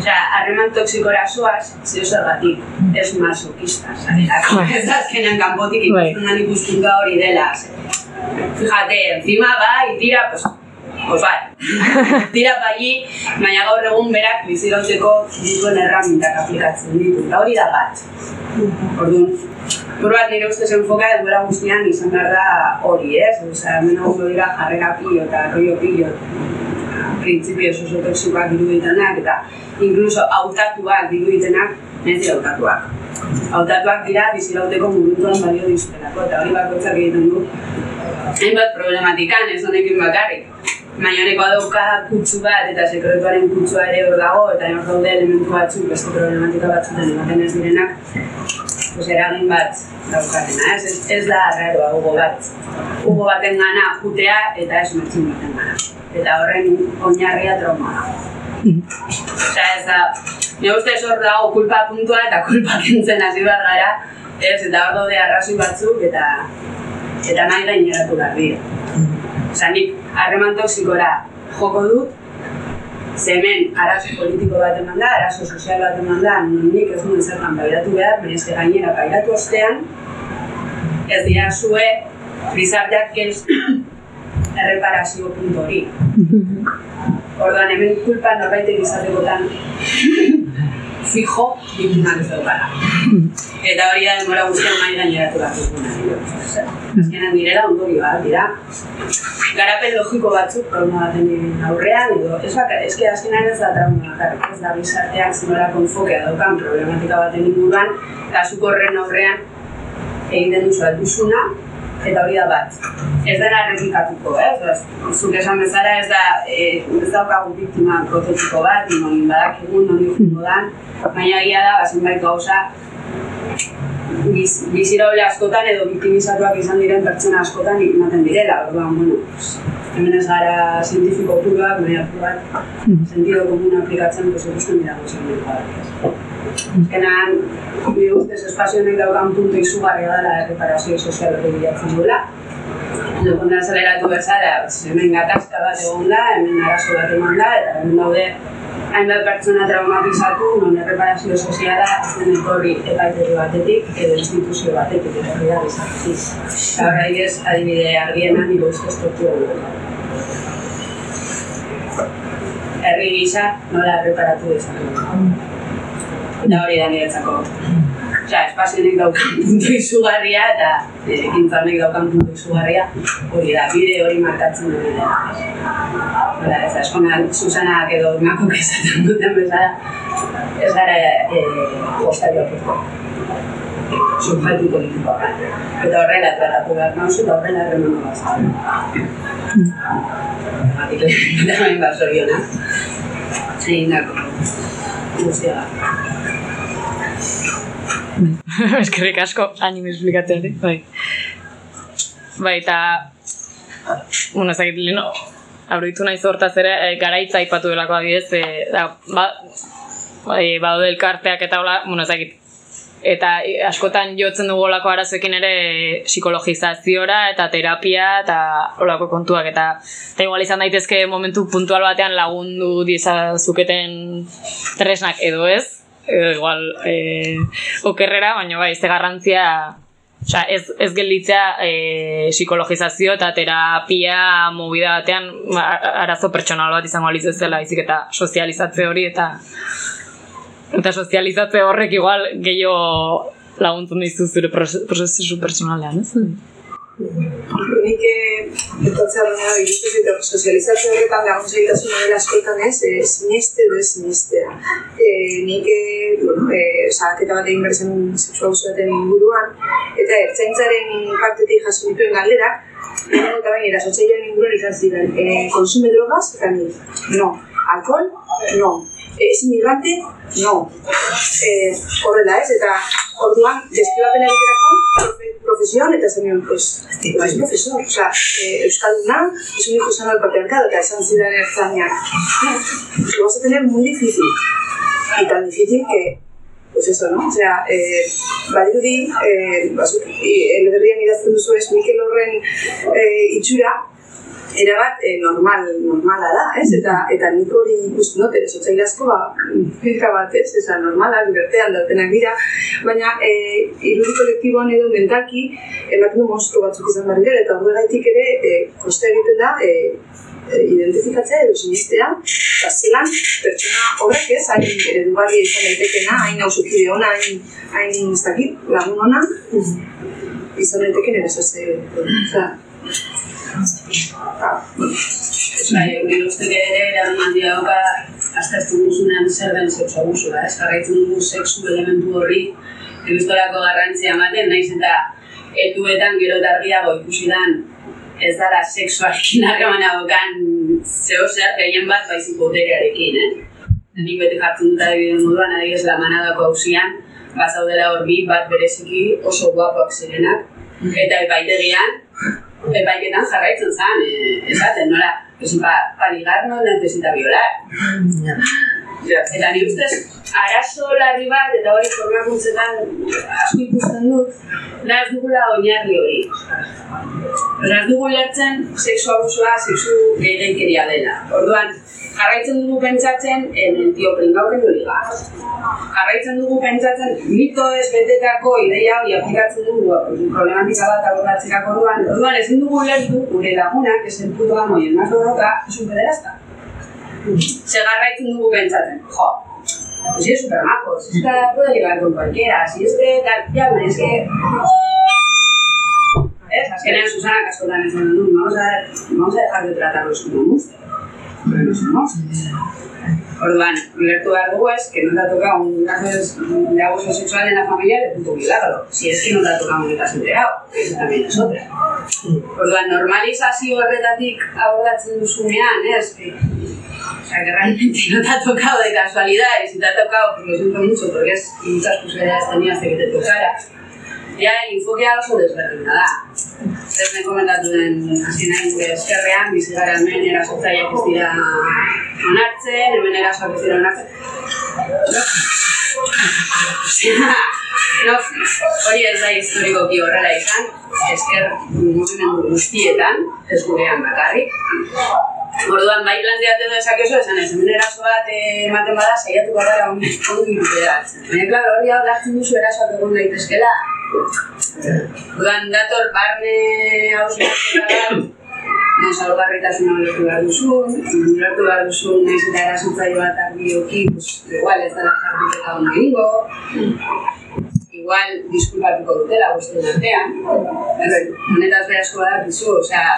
Osea, harreman toksikora zoaz, zeo zergatik, ez masokista, zarelako. Ez azkenean kanpotik Bai. ikusten ikuspuntua hori dela. ze. Fíjate, encima bai, tira, pues, pues bai. tira bai, baina gaur egun berak bizirauteko dituen erramintak aplikatzen ditu. Eta hori da bat. Orduan, Buru bat nire ustez enfoka denbora guztian izan behar da hori, ez? Osea, hemen hau dira jarrera pilo eta rollo pilo, printzipio oso toksikoak iruditenak eta inkluso hautatuak iruditenak, ez dira hautatuak. Hautatuak dira bizirauteko momentuan balio dizupelako eta hori bakoitzak egiten du hainbat problematikan, ez honekin bakarrik. Baina honeko dauka kutsu bat eta sekretuaren kutsua ere hor dago eta hor daude elementu batzuk beste problematika batzutan ematen ez direnak pues eragin bat daukatena, ez, ez, ez da arraroa hugo bat. Hugo baten gana jutea eta ez mertxin baten gana. Eta horren oinarria trauma da. Osea, ez da, nire ustez hor dago kulpa puntua eta kulpa kentzen hasi behar gara, ez, eta hor daude arrazoi batzuk eta eta nahi gaineratu behar dira. Osea, nik harreman toksikora joko dut, ze hemen arazo politiko bat eman da, arazo sozial bat eman da, nik ez duen zertan pairatu behar, baina ez gainera pairatu ostean, ez dira zue gizarteak ez erreparazio puntu hori. Orduan hemen kulpa norbaitek izatekotan fijo biktimak ez daukala. Eta hori da denbora guztian nahi gaineratu behar duguna. Azkenan direla ondorioak dira. Garapen logiko batzuk trauma baten aurrean, edo ez bakar, ez que azkenan ez da trauma bakarrik, ez da gizarteak zenolako enfokea daukan problematika baten inguruan, zuk horren aurrean egiten duzu alduzuna, eta hori da bat. Ez dena errepikatuko, eh? Oz, zuk esan bezala ez da, eh, ez daukagu biktima prototipo bat, non badakigun, non joango dan, baina egia da, bazenbait gauza, biz, biziraule askotan edo biktimizatuak izan diren pertsona askotan ematen direla, orduan, bueno, pues, hemen ez gara zientifiko puruak, baina bat, sentido komun aplikatzen, pues, ikusten dira gauza bat. Azkenan, nire ustez espazio honek daukan puntu izugarria dela erreparazio sozial hori bilatzen duela. Edo kontra azeleratu bezala, hemen gatazka bat egon da, hemen arazo bat eman da, eta hemen daude hainbat pertsona traumatizatu, non erreparazio soziala ez den etorri epaiteri batetik edo instituzio batetik etorri da gizartetik. Eta horreik ez adibide argiena nire tortura duela. Herri gisa nola erreparatu dezakegu. Eta hori da niretzako. Osea, espazionek daukan puntu izugarria eta ekintzanek daukan puntu izugarria hori da, bide hori markatzen dut da. Hola, ez askonan Susanak edo Makok esaten duten bezala, ez gara e, postario apurko. Subjektu politikoa. Eta horrela tratatu behar nauzu eta horrela erremano bazta. Gatik eta bain bat zoriona. Egin dako. Guztia. Eskerrik asko, anime esplikatzeari, bai. Bai, eta, bueno, ezagit, leheno, aurritu nahi hortaz ere, e, garaitza aipatu delako adibidez, e, da, ba, e, badaude elkarteak eta hola, bueno, ezagit, eta e, askotan jotzen dugu olako arazoekin ere psikologizaziora eta terapia eta olako kontuak. Eta eta igual izan daitezke momentu puntual batean lagundu diezazuketen tresnak edo ez edo igual e, okerrera, baina bai, ze garrantzia Osea, ez, ez gelditzea e, psikologizazio eta terapia movida batean ba, arazo pertsonal bat izango aliz zela, izik eta sozializatze hori eta eta sozializatze horrek igual gehiago laguntzen dizu zure proze- prozesu pertsonalean, ez? Nik etortzea horrena irutu zitu sozializazio horretan lagun zaitasun dela askotan ez, e, sineste edo ez sinestea. E, nik, e, bueno, e, zahaketa bat egin berzen seksual inguruan, eta ertzaintzaren partetik jaso dituen galderak, Eta baina, erasotzailean inguruan izan ziren, eh, konsume drogas, eta ni, no. Alkohol? No. Ez inmigrante? No. Eh, horrela ez, eta orduan, deskribapen egiterako, profe, profesion, eta zen nion, pues, pues, profesor, o sea, eh, Euskalduna, es un hijo sano del patriarcado, eta esan ziren ertzainak. Lo vas a tener muy difícil. Y tan difícil que pues eso, ¿no? O sea, eh, badirudi, eh, eleberrian idazten duzu ez Mikel horren eh, itxura, erabat eh, normal, normala da, ez? Eta, eta nik hori ikusten dut, ez otzaila asko, ba, pika bat, ez? Eza, normala, bertean dautenak dira, baina eh, irudi kolektiboan edo mentalki, ematen du monstru batzuk izan barri eta horregaitik ere, eh, koste egiten da, Eh, identifikatzea edo sinistea, eta zelan pertsona horrek ez, hain eredugarria izan daitekena, hain ausukide ona, hain, hain ez dakit, lagun ona, izan daiteken ere zoze, oza, Bai, usteke ere, eragun handia doka, aztertzen duzunean zer den sexu abusua, ez? Jarraitzen dugu sexu elementu horri, eguztorako garrantzia ematen, naiz eta helduetan gero eta argiago ikusi dan ez dara seksualekin harremana bokan zeo zer gehien bat baizik boterearekin, eh? Nik beti jartzen dut adibide moduan, adibidez la manadako hausian, bazaudela hor bi bat bereziki oso guapoak zirenak, eta epaitegian, epaiketan jarraitzen zen, eh, esaten, nola, pues, pa, paligar no necesita violar. Eta ni ustez, arazo larri bat, eta hori formakuntzetan asko ikusten dut, da ez dugula oinarri hori. Osa ez dugu lertzen sexu abusua, sexu gehiagikeria dela. Orduan, jarraitzen dugu pentsatzen en el tío no liga. Jarraitzen dugu pentsatzen mito ez betetako ideia hori aplikatzen dugu problematika bat abordatzerako orduan. Orduan, ezin dugu lertu gure lagunak, ez el puto amo y el más roca, es un pederasta. Se garraitzen dugu pentsatzen, jo, pues es super majo, si es que ligar con cualquiera, si es que tal, ya, es que... ¿Ves? Azkenean Susana kaskotan ez du, vamos a, vamos a dejar de tratarlos como monstruos. Pero no son monstruos. Orduan, ulertu behar dugu ez, que no te ha tocado un caso de abuso sexual en la familia de punto milagro. Si es que no te ha tocado un has enterado, eso también es otra. Orduan, normalizazio horretatik abordatzen duzunean, ez, que O sea, que realmente no te ha tocado de casualidad y si te ha tocado, pues lo siento mucho porque es muchas posibilidades tenías de que te tocara. Ja, enfoke oso desberdina da. Me komentatu den azkenean gure eskerrean, bizi gara hemen erasotzaileak ez dira onartzen, hemen erasoak ez dira onartzen. No, hori ez da historikoki horrela izan, esker mugimendu guztietan, ez gurean bakarrik. Orduan, bai planteatu dezakezu esan ez, hemen eraso bat ematen bada, saiatu gara ongi iruteratzen. Baina, klaro, hori hau lartzen duzu erasoak egon daitezkela. Orduan, dator barne hau zutatzen Non salgarritasun hau behar duzun, lortu behar duzun, nahiz eta erasotzaile bat argi pues, igual ez dara jarriketa hona ingo, igual diskulpatuko dutela guztien artean. Honetaz behazko da, bizu, osea,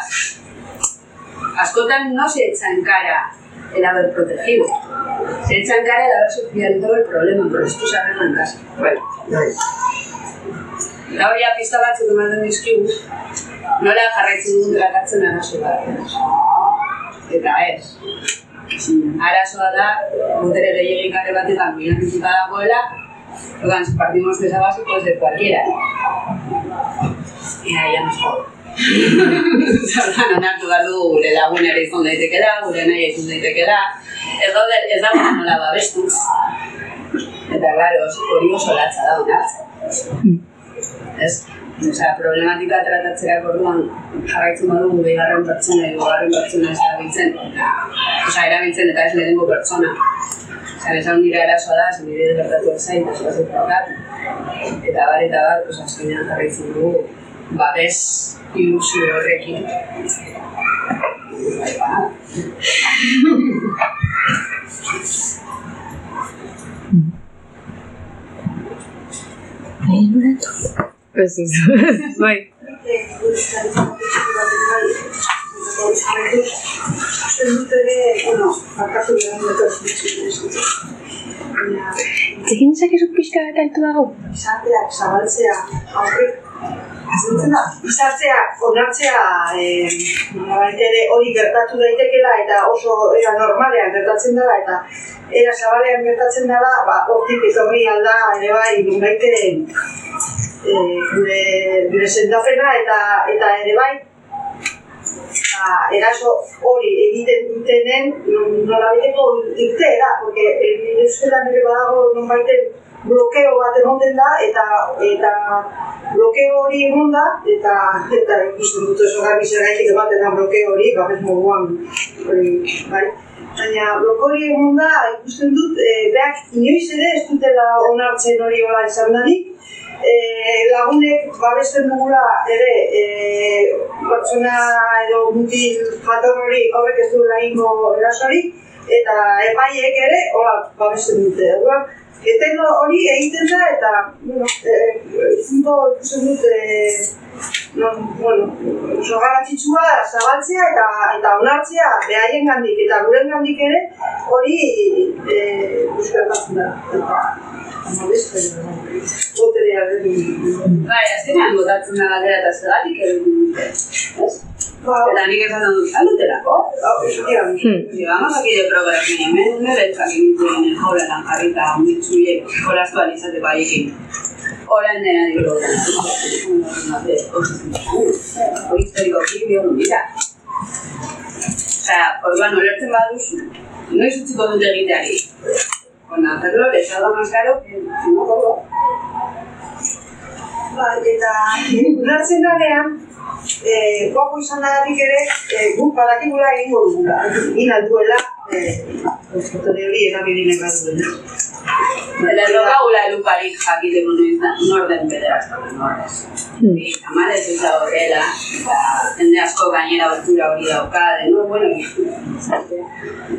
askotan no se echa en cara el haber protegido. Se echa en cara el haber sufrido todo el problema, pero esto se arregla en casa. Vale. Eta hori apista batzuk ematen dizkigu, nola jarraitzen dugun tratatzen arazo bat. Eta ez. Arazoa da, botere gehiagik gare batetan mirantzita dagoela, si partimos de esa base, puede ser cualquiera. Ahí ya nos. Zordan onartu behar dugu gure lagun ere izan daitekela, gure nahi izan daitekela. Ez daude, ez dago nola babestu. Eta, claro, hori oso latza da onartzen. Ez? Osea, problematika tratatzera orduan jarraitzen badugu behigarren pertsona edo garren pertsona ez erabiltzen. Osea, erabiltzen eta ez lehenengo pertsona. Osea, esan dira erasoa da, zen bide gertatu zain, eta zoaz Eta bar, eta bar, pues, azkenean jarraitzen dugu babes ilusio horrekin. Bai, ba. Bai. ez dut. Baina, Zekin dezakezu pixka bat altu dago? izateak, zabaltzea, aurre, Zentzena, izartzea, onartzea, eh, ere hori gertatu daitekela eta oso era normalean gertatzen dela eta era zabalean gertatzen dela, ba, hortik etorri alda ere bai, nunbaite eh, gure, gure sendapena eta, eta ere bai, ba, eraso hori egiten dutenen nolabaiteko irteera, porque eh, ustetan ere badago nonbaiten blokeo bat ematen da eta eta blokeo hori egon da eta eta ikusten dut oso garbi zergaitik ematen da blokeo hori, babes moduan bai. Baina blokeo hori egon da ikusten dut e, berak inoiz ere ez dutela onartzen hori hola izan danik. E, lagunek babesten dugula ere e, pertsona edo mutil jator hori horrek ez duela ingo erasorik eta epaiek ere hola babesten dute. Orduan, Eten hori egiten da eta, bueno, izinto ikusten dut, e, no, bueno, oso garrantzitsua zabaltzea eta eta onartzea behaien gandik eta guren gandik ere hori e, buskartatzen da. Boterea Bai, azkenean botatzen da galdera eta zergatik egin dute, Ba, Eta nik esan dut, alutelako. Llevamos aquí de programación, hemen nebeltzak egiten jauletan jarrita mitzuiek jolastuan izate baiekin. Horan dena Hori historikoki bion dira. Osea, orduan olertzen baduzu, noiz utziko dute egiteari. Con hacerlo les salga más caro que no todo. Ba, eta ulertzen danean, eh, guapo izan dagatik ere, eh, guk badakigula egingo dugula. Egin alduela, eh, konstruktori hori erabidinek bat duena. Eta ez daukagula luparik jakiteko noiz da, nor den bederazko, nor ez. Tamalez ez da horrela, eta jende asko gainera ohitura hori dauka, de no, bueno,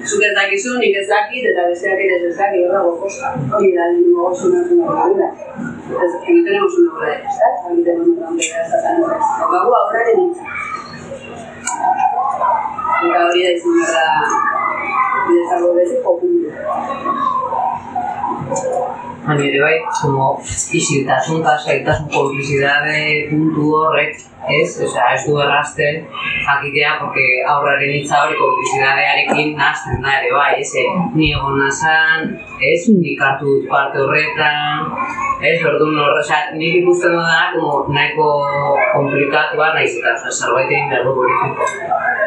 zuk ez dakizu, nik ez dakit, eta besteak ere ez dakit, horra gokoska. Hori da, nire oso nahi una Es que no tenemos una bola de cristal, aquí tenemos una bola de cristal. Daukagu aurraren hitza. Eta hori da izan behar da, bidezako beti, kopuntu. Baina ere bai, como isiltasun eta zailtasun konplizidade puntu horrek, ez? Osea, ez du errazten jakitea, porque aurraren hitza hori konplizidadearekin nazten da ere bai, ez? Eh, Ni egon nazan, ez? Nik hartu dut parte horretan, ez? Orduan horre, osea, nik ikusten da como nahiko komplikatua, nahiz eta, osea, zerbait egin behar du verifiko.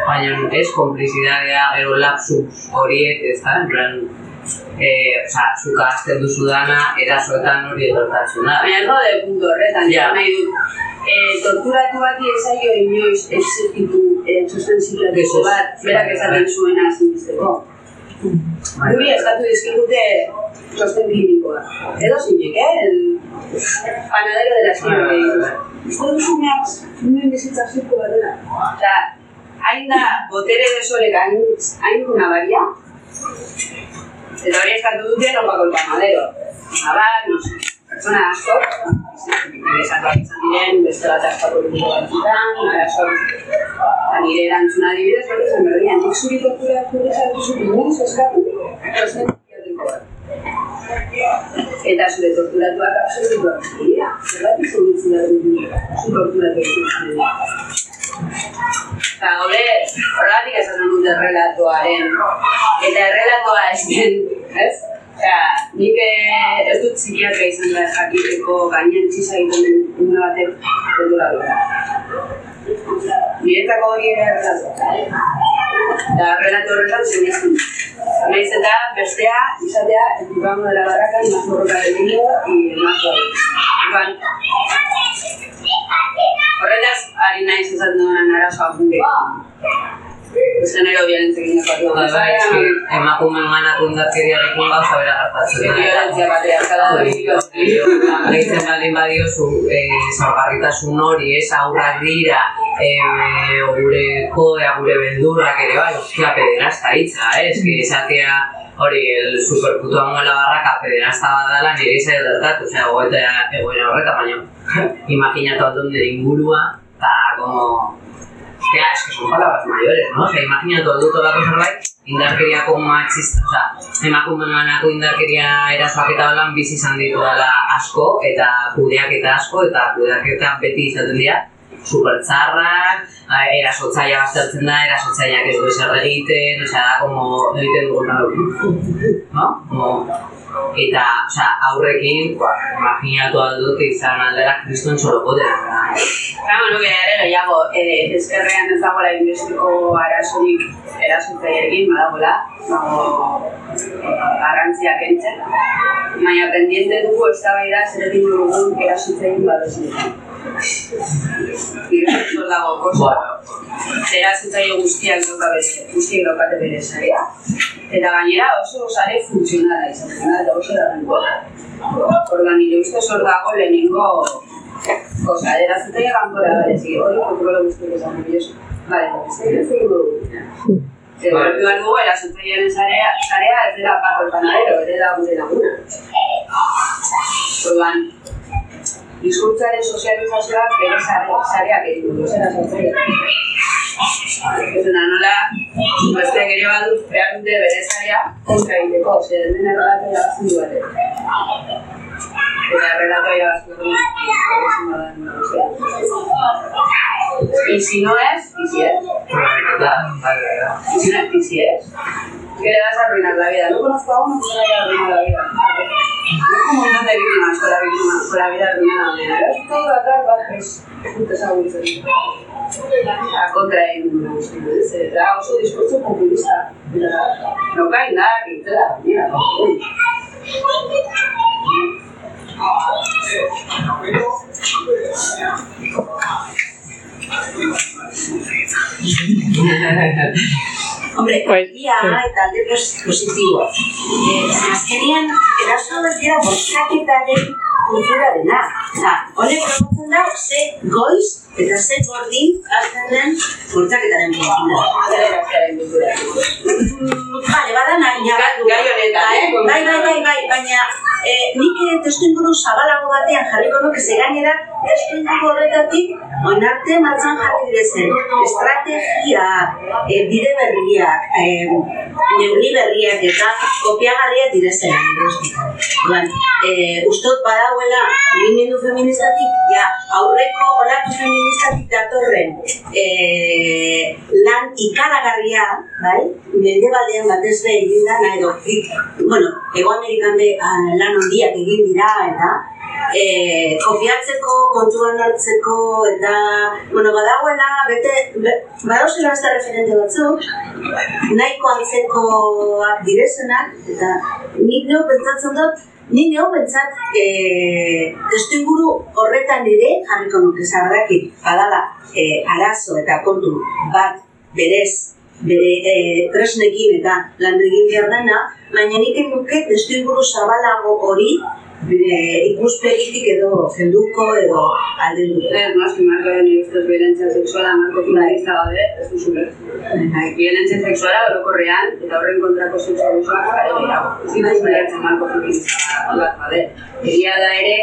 Baina, ez? Konplizidadea, gero lapsus horiek, ez da? En plan, eh, oza, zuka azten duzu dana, erasoetan hori etortatzuna. Baina ez gaude puntu horretan, Ja. nahi dut. E, torturatu bati ezaio inoiz exigitu e, txosten ez. bat, berak esaten zuena zinezteko. Guri eskatu dizkigute txosten klinikoa. Edo zinek, eh? El panadero de la esquina. Uste duzuneak, nuen bizitza zirko bat dela. Eta, hain da, botere desorek hain, hain nabaria, eta hori eskatu dute nolako el panadero. Nabar, no sé, pertsona asko, interesatuak izan diren, beste bat askatu dut batzutan, arazo, eta nire erantzuna adibidez, hori zen berdian, nik zuri dezatu zuri eskatu, txosten psikiatriko bat. Eta zure torturatuak absolutuak dira, zuritzen da dut, zu torturatu egiten dira. Eta gaude, horregatik esaten dute errelatoaren, eta errelatoa ez den, ez? Osea, nik eh, ez dut psikiatra izan da jakiteko gainean txisa egiten den ume batek beldura duela. Niretzako hori ere errelatoa. Eta errelato horretan sinesten dut. Naiz eta bestea, izatea, picamo de la barraca, borroka del mundo y el naiz esaten duenan arazoa gure. Ez genero biolentzekin epatu. Bai, bai, eski, emakumeen ganatu indarkeriarekin gauza bera gertatzen da. Violentzia patriarkala da. Gehitzen baldin badiozu, eh, zaurgarritasun hori, ez aurrak dira, eh, gure kodea, gure beldurrak ere bai, ostia, pederasta hitza, eh? eski esatea hori, el superputo amo en la barraka pederasta bat dela, nire izan gertatu, osea, egoera, egoera horreta, baina imaginatu aldun nire ingurua, eta como que son palabras mayores, ¿no? O sea, imaginatu alduto lako zerbait, indarkeriako machista, o sea, emakumenganako indarkeria erasoak eta holan bizi izan ditu asko, eta kudeaketa asko, eta kudeaketa beti izaten dira, super txarrak, erasotzaia baztertzen da, erasotzaileak ez du ezer egiten, osea, da, como, egiten dugu, no? Como, eta, osea, aurrekin, ba, imaginatu aldut izan aldera kriston txolopotera. Claro, nuke ere gehiago, eh, ezkerrean ez dagoela investiko arazorik erasotzaileekin, badagoela, dago garrantzia kentzen. Baina pendiente dugu ez da baira zerekin dugun erasotzaileekin badozik. Hor dago, kosa. Erasotzaile guztiak dauka bere, guztiak daukate bere sarea. Eta gainera oso sare funtzionala izaten da, eta oso da Ordan nire ustez hor dago lehenengo cosa, erasotzaile kanpora berezi, hori protokolo guztiak esan dut eso. Vale, ez ez dugu. Eta behar dugu erasotzailearen sarea, sarea ez dela Paco el panadero, ere da gure laguna. Ordan, diskurtzaren sozializazioak bere sare- sareak egin du, zera sortzaile. Ez da, nola, besteak ere badu, behar dute bere sarea kontra egiteko, zer den errelatu irabazten ere. Eta errelatu irabazten du Y si no es, y si es, y si no es, y si es. Que le vas a arruinar la vida. No conozco a uno que le haya arruinado la vida. No es como un montón de víctimas con la, víctima, con la vida arruinada. Ahora estoy ido atrás, bajes. Evolución. A kontra egin dugu guzti, da oso diskurtso populista. No cae nada que te la mira. Hombre, Bai, ia eta alde pos- positibo. Eh, azkenean, eraso bat dira bortxaketaren kulturarena. Osa, honek promotzen da, ze goiz eta ze gordin hasten den bortxaketaren kultura. Adeleratzaren kultura. Bale, bada nahi, Gai- gai honetan, eh? Bai, bai, bai, bai, baina eh, nik testu inguru zabalago batean jarriko nuke ze gainera testu inguru horretatik oin arte martzan jarri direzen estrategiak, eh, bide berriak, eh, neurri berriak eta kopiagarriak direzen Orduan, eh, ustot badauela mugimendu feministatik, ja, aurreko olatu feministatik datorren eh, lan ikaragarria, bai? Mendebaldean batez be egin dana edo, ik- bueno, Ego Amerikan be ah, lan handiak egin dira eta eh, kopiatzeko, kontuan hartzeko eta, bueno, badagoela, bete, be, badauzela beste referente batzuk, nahiko antzekoak direzenak, eta nik neu pentsatzen dut, ni neu pentsat e, testu inguru horretan ere jarriko nuke zabadakit, badala e, arazo eta kontu bat berez, bere e, tresnekin eta lan egin behar dena, baina nik nuke testu inguru zabalago hori ikuspegitik edo kenduko edo aldenduko. Ez, no, eski marko den ustez violentzia sexuala marko feminista gabe, ez duzu ulertzen. Bai. Violentzia sexuala orokorrean eta horren kontrako sexu abusuak jare gehiago. Ez ditu ulertzen marko feminista bat gabe. Egia da ere,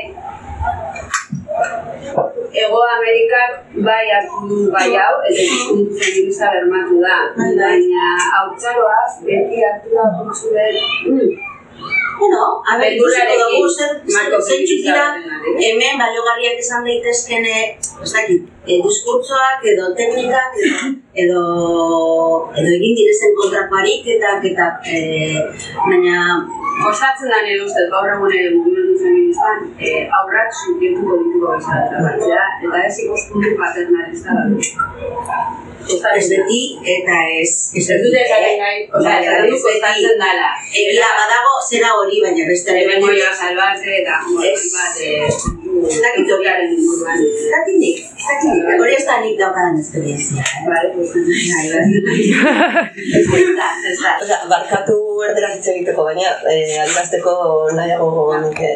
Ego Amerikak bai hartu du gai hau, eta ikuspuntu feminista bermatu da. Baina hautsaroaz beti hartu da Bueno, a ver, ikusiko Beldurrarekin, dugu zer, zer, feministarekin. hemen baliogarriak izan daitezken, eh, ez dakit, eh, diskurtsoak edo teknikak edo, edo, edo egin direzen kontrako ariketak eta, eh, baina, Kostatzen da nire ustez gaur egun ere mugimendu feministan eh, aurrak subjektu politiko bezala trabatzea eta ez ikuspuntu paternalista bat. Ez beti eta ez, ez Ez dute esaten gai, osea, esaten du kostatzen dala. Egia badago zera hori, baina beste elementu- goioa salbate eta hori Ez. bat eh, Ez dakit utopiaren inguruan. Ez dakit nik, ez dakit nik, hori ez da nik daukadan esperientzia. eh. Ez da, ez da. Osea, barkatu erderaz hitz egiteko, baina eh, adierazteko nahiago nuke.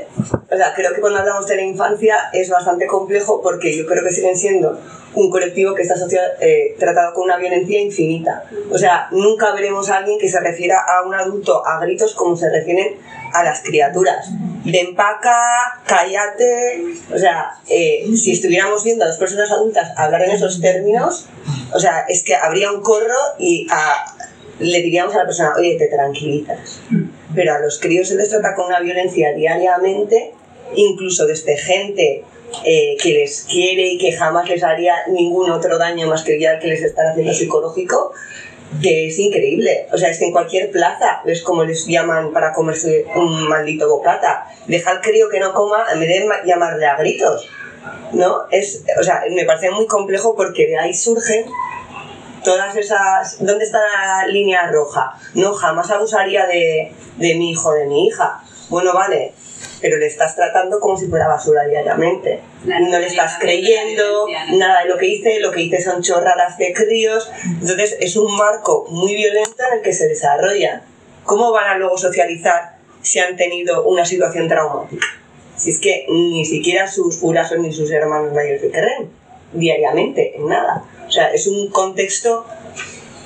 O sea, creo que cuando hablamos de la infancia es bastante complejo porque yo creo que siguen siendo un colectivo que está asociado, eh, tratado con una violencia infinita. O sea, nunca veremos a alguien que se refiera a un adulto a gritos como se refieren a las criaturas. De empaca, cállate. O sea, eh, si estuviéramos viendo a dos personas adultas hablar en esos términos, o sea, es que habría un corro y a- le diríamos a la persona, oye, te tranquilizas. Pero a los críos se les trata con una violencia diariamente, incluso desde gente eh, que les quiere y que jamás les haría ningún otro daño más que el que les están haciendo psicológico, que es increíble. O sea, es que en cualquier plaza ves cómo les llaman para comerse un maldito bocata. Deja al crío que no coma en vez de ma- llamarle a gritos. ¿No? Es, o sea, me parece muy complejo porque de ahí surgen todas esas... ¿Dónde está la línea roja? No, jamás abusaría de, de mi hijo de mi hija. Bueno, vale, pero le estás tratando como si fuera basura diariamente. No le estás creyendo nada de lo que dice, lo que dice son chorradas de críos. Entonces es un marco muy violento en el que se desarrolla. ¿Cómo van a luego socializar si han tenido una situación traumática? Si es que ni siquiera sus curas ni sus hermanos mayores le creen diariamente, en nada. O sea, es un contexto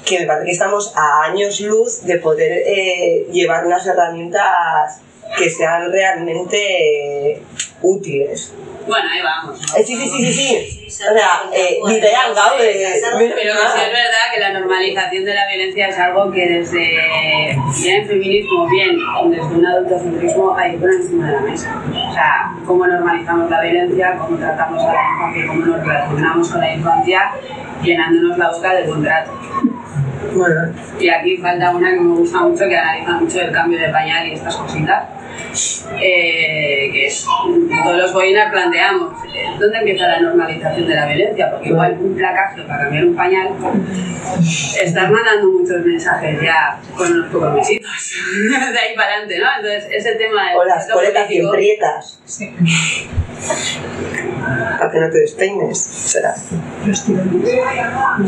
que me parece que estamos a años luz de poder eh, llevar unas herramientas que sean realmente eh, útiles. Bueno, ahí vamos. ¿no? Eh, sí, sí, sí, sí, sí. O sea, eh, literal, de- Pero que sí es verdad que la normalización de la violencia es algo que desde bien el feminismo, bien desde un adultocentrismo hay que poner encima de la mesa. O sea, cómo normalizamos la violencia, cómo tratamos a la infancia, cómo nos relacionamos con la infancia, llenándonos la boca de contrato. Bueno, Y aquí falta una que me gusta mucho, que analiza mucho el cambio de pañal y estas cositas. Eh, que es, todos los boinas planteamos, eh, ¿dónde empieza la normalización de la violencia? Porque igual un placaje para cambiar un pañal, estás mandando muchos mensajes ya con unos pocos besitos, de ahí para adelante, ¿no? Entonces, ese tema de o las coletas bien prietas. Para que no te despeines. Será.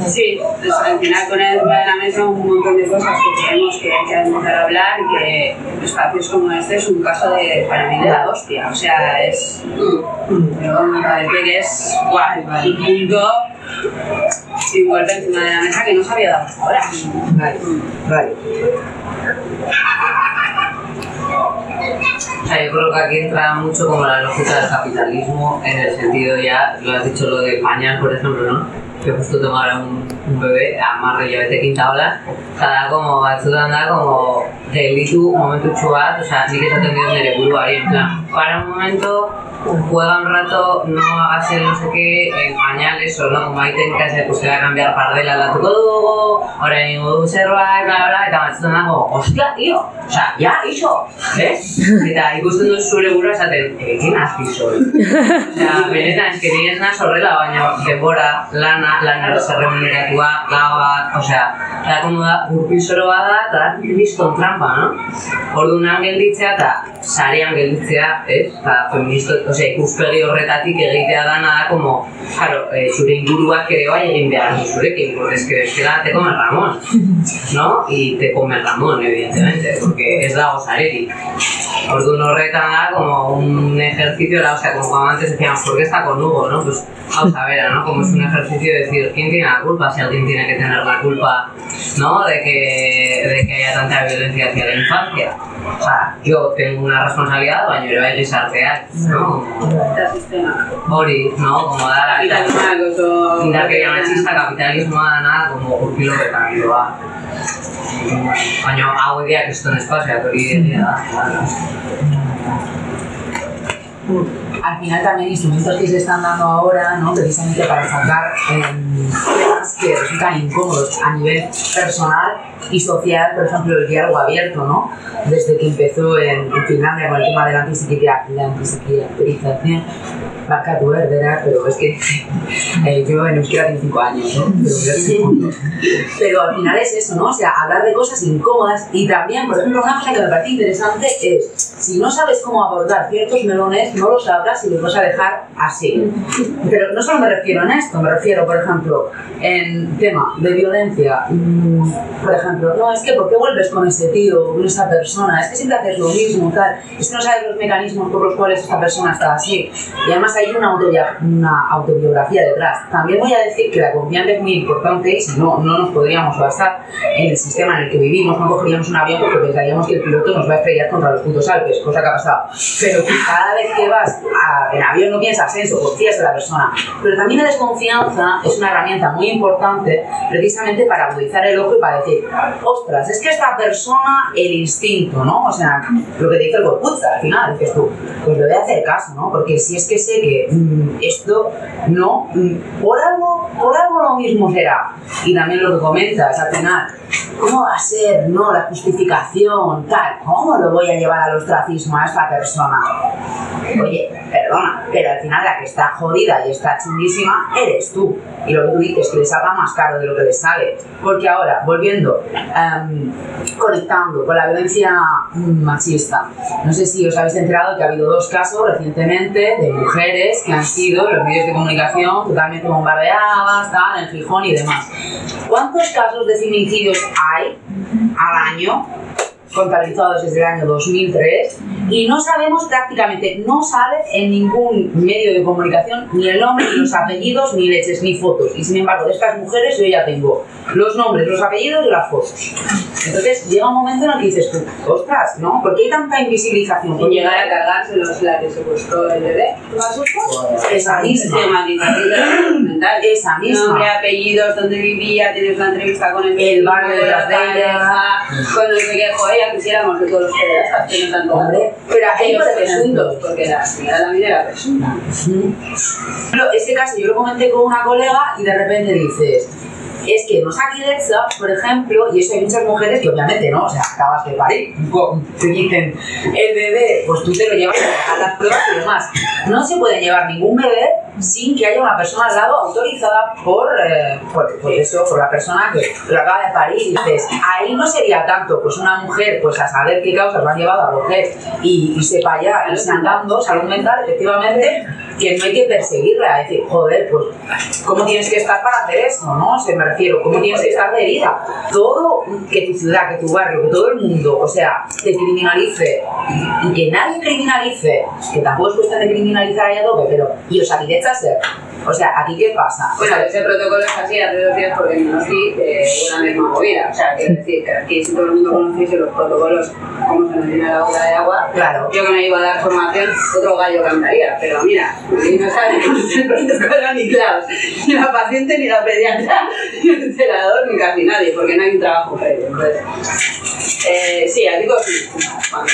Sí, pues al final poner encima de la mesa un montón de cosas que creemos que hay que empezar a hablar y que espacios como este es un caso de, para mí de la hostia. O sea, es. Pero me parece que es guay, un punto y golpe encima de la mesa que no se había dado hasta ahora. Vale. Vale. O yo creo que aquí entra mucho como la lógica del capitalismo en el sentido ya, lo has dicho lo de pañal, por ejemplo, ¿no? Que justo tengo ahora un, un bebé, además de llevete quinta ola, cada como batzutan da como gelitu, momentu bat, o sea, nik esaten diot nire buruari, en plan, para un momento, juega un rato, no hagas el no sé qué, en pañales o no, como hay técnicas de pues se va a cambiar pardela aldatuko dugu, orain ingo du zerbait, bla, bla, eta batzutan da como, hostia, tío, o sea, ya, eh? Eta ikusten dut zure burua esaten, eh, kin azpi soy. Osea, benetan, eske ni ez naz horrela, baina denbora, lana, lanero zerremuneratua, gau bat, osea, da como da, gurpil zoro bat da, eta kriston trampa, no? Orduan gelditzea eta sarean gelditzea, ez? Eta feministo, osea, ikuspegi horretatik egitea dana da, como, claro, eh, zure inguruak ere bai egin behar zurekin, porque es que bestela te come Ramón, ¿no? Y te come Ramón, evidentemente, porque ez dago sarerik. Orduan horretan da como un ejercicio, la, o sea, como cuando antes decíamos, ¿por qué está con Hugo, no? Pues vamos a ver, ¿no? Como es un ejercicio decir, ¿quién tiene la culpa? Si alguien tiene que tener la culpa, ¿no? De que, de que haya tanta violencia hacia la infancia. O sea, yo tengo una responsabilidad, baina ere bai gizarteak, ¿no? Eta sistema. Hori, ¿no? Como da la Kapitalismoak oso... indarkeria machista kapitalismoa dana, como urpiloketan giroa. Baina hau egia kriston espazioak hori egia da. Al final también instrumentos que se están dando ahora, ¿no? precisamente para sacar eh, temas que resultan incómodos a nivel personal y social, por ejemplo, el diálogo abierto, ¿no? Desde que empezó en, en Finlandia con el tema de la antipsiquiatrización, barkatu erdera, pero es que eh, yo en euskera tengo 5 años, ¿no? Pero, punto. pero al final es eso, ¿no? O sea, hablar de cosas incómodas y también, por ejemplo, una cosa que me parece interesante es, si no sabes cómo abordar ciertos melones, no lo sabrás y los vas a dejar así. Pero no solo me refiero en esto, me refiero, por ejemplo, en tema de violencia, mm, por ejemplo, no, es que ¿por qué vuelves con ese tío, con esa persona? Es que siempre haces lo mismo, tal. Es que no sabes los mecanismos por los cuales esta persona está así. Y además hay una, una autobiografía detrás. También voy a decir que la confianza es muy importante y si no, no nos podríamos basar en el sistema en el que vivimos. No cogeríamos un avión porque pensaríamos que el piloto nos va a estrellar contra los putos Alpes, cosa que ha pasado. Pero que cada vez que vas en avión no piensas eso, confías en la persona. Pero también la desconfianza es una herramienta muy importante precisamente para agudizar el ojo y para decir, ostras, es que esta persona, el instinto, ¿no? O sea, lo que te dice el corpuzza al final, dices tú, pues le voy a hacer caso, ¿no? Porque si es que sé que mm, esto no, mm, por algo, por algo lo mismo será. Y también lo que comentas al final, ¿cómo va a ser, no, la justificación, tal? ¿Cómo lo voy a llevar al ostracismo a esta persona? Oye, perdona, pero al final la que está jodida y está chunguísima eres tú. Y lo que tú dices, que les salga más caro de lo que les sale. Porque ahora, volviendo, em, conectando con la violencia mm, machista, no sé si os habéis enterado que ha habido dos casos recientemente de mujeres que han sido en los medios de comunicación totalmente bombardeadas, tal, en Gijón y demás. ¿Cuántos casos de feminicidios hay al año? Contabilizados desde el año 2003 y no sabemos prácticamente, no sale en ningún medio de comunicación ni el nombre, ni los apellidos, ni leches, ni fotos. Y sin embargo, de estas mujeres yo ya tengo los nombres, los apellidos y las fotos. Entonces llega un momento en el que dices tú, ostras, ¿no? ¿Por qué hay tanta invisibilización? Y llegar a cargárselos la que secuestró el bebé. ¿Tú has supo? esa misma, salud mental. esa misma. Nombre, apellidos, dónde vivía, tienes una entrevista con el El barrio de ella. pareja, con no sé qué, joder, quisiéramos que todos los pederastas que no tanto. Hombre, pero ahí, Ellos por ejemplo, presuntos, porque la señora también era presunta. Pero ese caso yo lo comenté con una colega y de repente dices, es que en Osakidetza, por ejemplo, y eso hay muchas mujeres que obviamente, ¿no? O sea, acabas de parir, te dicen, el bebé, pues tú te lo llevas a las pruebas y demás. No se puede llevar ningún bebé sin que haya una persona al lado autorizada por, eh, por, por eso, por la persona que lo acaba de parir. Y dices, ahí no sería tanto, pues una mujer, pues a saber qué causas lo han llevado a coger y, y sepa allá, y se andando, salud mental, efectivamente, que no hay que perseguirla, es decir, joder, pues, ¿cómo tienes que estar para hacer eso, no? O sea, me refiero, ¿cómo tienes que estar de herida? Todo, que tu ciudad, que tu barrio, que todo el mundo, o sea, te criminalice y, que nadie criminalice, que tampoco es cuestión de criminalizar a tope, pero, y os ser. O sea, ¿aquí qué pasa? Bueno, ese protocolo es así hace dos días porque no vi eh, una misma movida. O sea, quiero decir que aquí si todo el mundo conociese los protocolos, cómo se llena la boca de agua, claro. yo que me iba a dar formación, otro gallo cantaría. Pero mira, si no saben cómo es el protocolo ni ni la paciente, ni la pediatra, ni el celador, ni casi nadie, porque no hay un trabajo previo. Entonces, eh, sí, aquí sí. Cuando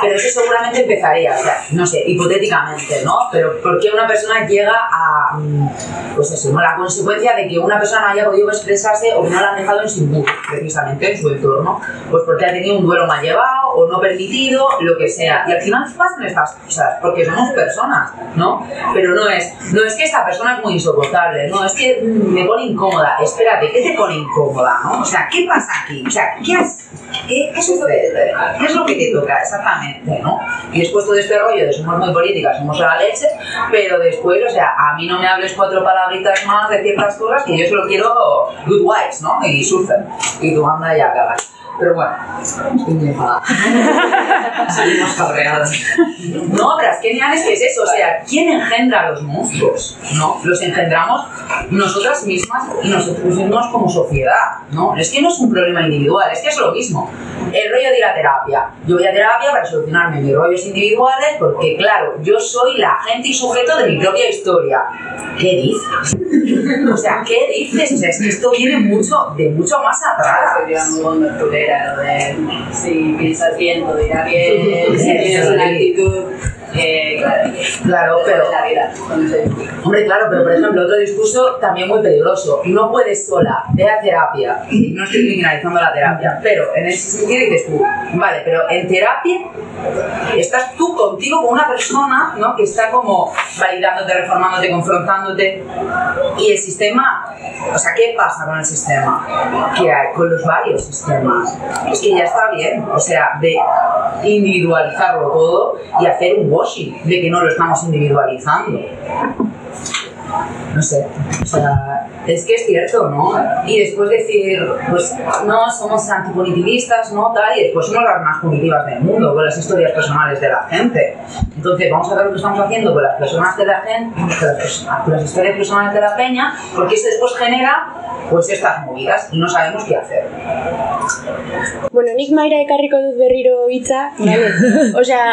Pero eso seguramente empezaría, o sea, no sé, hipotéticamente, ¿no? Pero ¿por qué una persona llega a, mm, pues eso, ¿no? La consecuencia de que una persona haya podido expresarse o que no la han dejado en su mood, precisamente, en su entorno, pues porque ha tenido un duelo mal llevado o no permitido, lo que sea. Y al final pasan estas cosas, porque somos personas, ¿no? Pero no es, no es que esta persona es muy insoportable, no, es que mm, me pone incómoda. Espérate, ¿qué te pone incómoda, no? O sea, ¿qué pasa aquí? O sea, ¿qué has ¿Qué, qué sucede? ¿Qué es lo que te toca exactamente? ¿no? Y después todo este rollo de somos muy políticas, somos la leche, pero después, o sea, a mí no me hables cuatro palabritas más de ciertas cosas que yo solo quiero good vibes, ¿no? Y surfen. Y tú anda ya cagas. Pero bueno. Seguimos cabreados. No, pero es que es que es eso, o sea, ¿quién engendra a los monstruos? ¿No? Los engendramos nosotras mismas y nosotros mismos como sociedad, ¿no? Es que no es un problema individual, es que es lo mismo. El rollo de ir a terapia. Yo voy a terapia para solucionarme mis rollos individuales porque, claro, yo soy la agente y sujeto de mi propia historia. ¿Qué dices? O sea, ¿qué dices? O sea, es que esto viene mucho, de mucho más atrás. De si piensas bien, todo irá bien, si tienes una actitud. Eh, claro, pero la vida, Hombre, claro, pero por ejemplo, otro discurso también muy peligroso. No puedes sola, ve a terapia. No estoy criminalizando la terapia, pero en ese sentido dices tú, vale, pero en terapia estás tú contigo con una persona ¿no? que está como validándote, reformándote, confrontándote. Y el sistema, o sea, ¿qué pasa con el sistema? Que hay con los varios sistemas. Es que ya está bien, o sea, de individualizarlo todo y hacer un de que no lo estamos individualizando. No sé, o sea, es que es cierto, ¿no? Y después decir, pues no, somos antipunitivistas, ¿no? Tal, y después somos las más punitivas del mundo con las historias personales de la gente. Entonces, vamos a ver lo que estamos haciendo con las personas de la gente, con las, historias personales de la peña, porque eso después genera, pues, estas movidas y no sabemos qué hacer. Bueno, nik maira ekarriko dut berriro hitza, vale? Osea,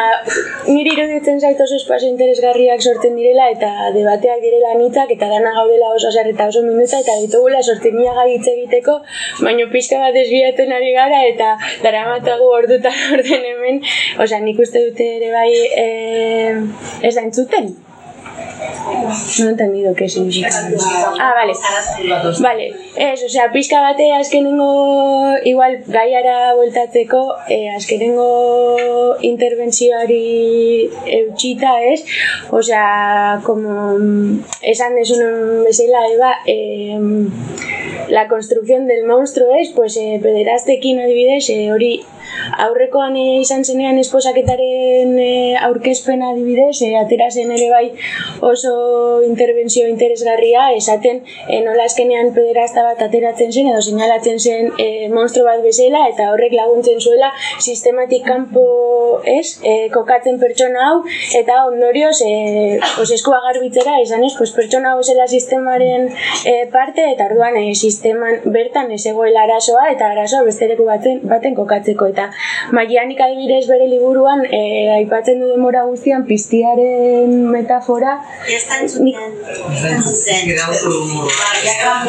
niri iruditzen zait oso espazio interesgarriak sortzen direla eta debateak direla anitzak eta dana gaudela oso zer eta oso minuta eta ditugula sortenia gai hitz egiteko, baino pixka bat desbiatzen ari gara eta dara matagu ordutan orden hemen, osea, nik uste dute ere bai eh, ez da entzuten? No he entendido qué significa. Ah, vale. Vale, ez, osea, pixka bate azkenengo, igual gaiara bueltatzeko, eh, azkenengo interbentzioari eutxita, ez? Osea, como mm, esan desun bezala, Eba, eh, la construcción del monstruo es, pues, eh, pederaztekin adibidez, eh, hori aurrekoan eh, izan zenean esposaketaren eh, aurkezpena adibidez, eh, atera zen ere bai oso interbentzio interesgarria, esaten eh, nola azkenean pederazta bat ateratzen zen edo seinalatzen zen eh, monstro bat bezala eta horrek laguntzen zuela sistematik kanpo ez, eh, kokatzen pertsona hau eta ondorioz eh, pues, eskua garbitzera esan ez, pues, pertsona hau zela sistemaren eh, parte eta orduan eh, sisteman bertan ez egoela arazoa eta arazoa bestereku baten, baten kokatzeko. Eta magianik adibidez bere liburuan eh, aipatzen du demora guztian piztiaren metafora Ez.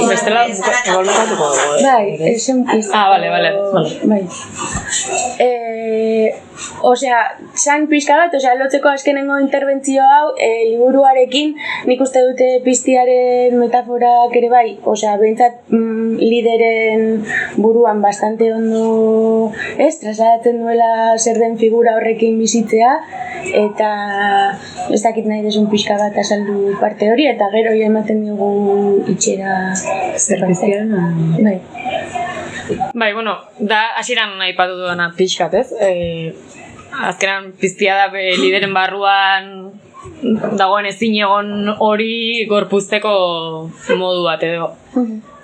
Bestela, igual bukatuko dugu, eh? Bai, esen piztu. Ah, vale, vale, vale. Bai. Eh, osea, san pizka bat, osea, lotzeko azkenengo interbentzio hau, eh, liburuarekin, nik uste dute piztiaren metaforak ere bai, osea, behintzat mm, lideren buruan bastante ondo, ez, trasladatzen duela zer den figura horrekin bizitzea, eta ez dakit nahi desun pixka bat azaldu parte hori, eta gero ja ematen diogu itxera zerbait. Bai. Bai, bueno, da hasieran aipatu dudana pixkat, ez? E, azkenan piztia da be, lideren barruan dagoen ezin egon hori gorpuzteko modu bat edo.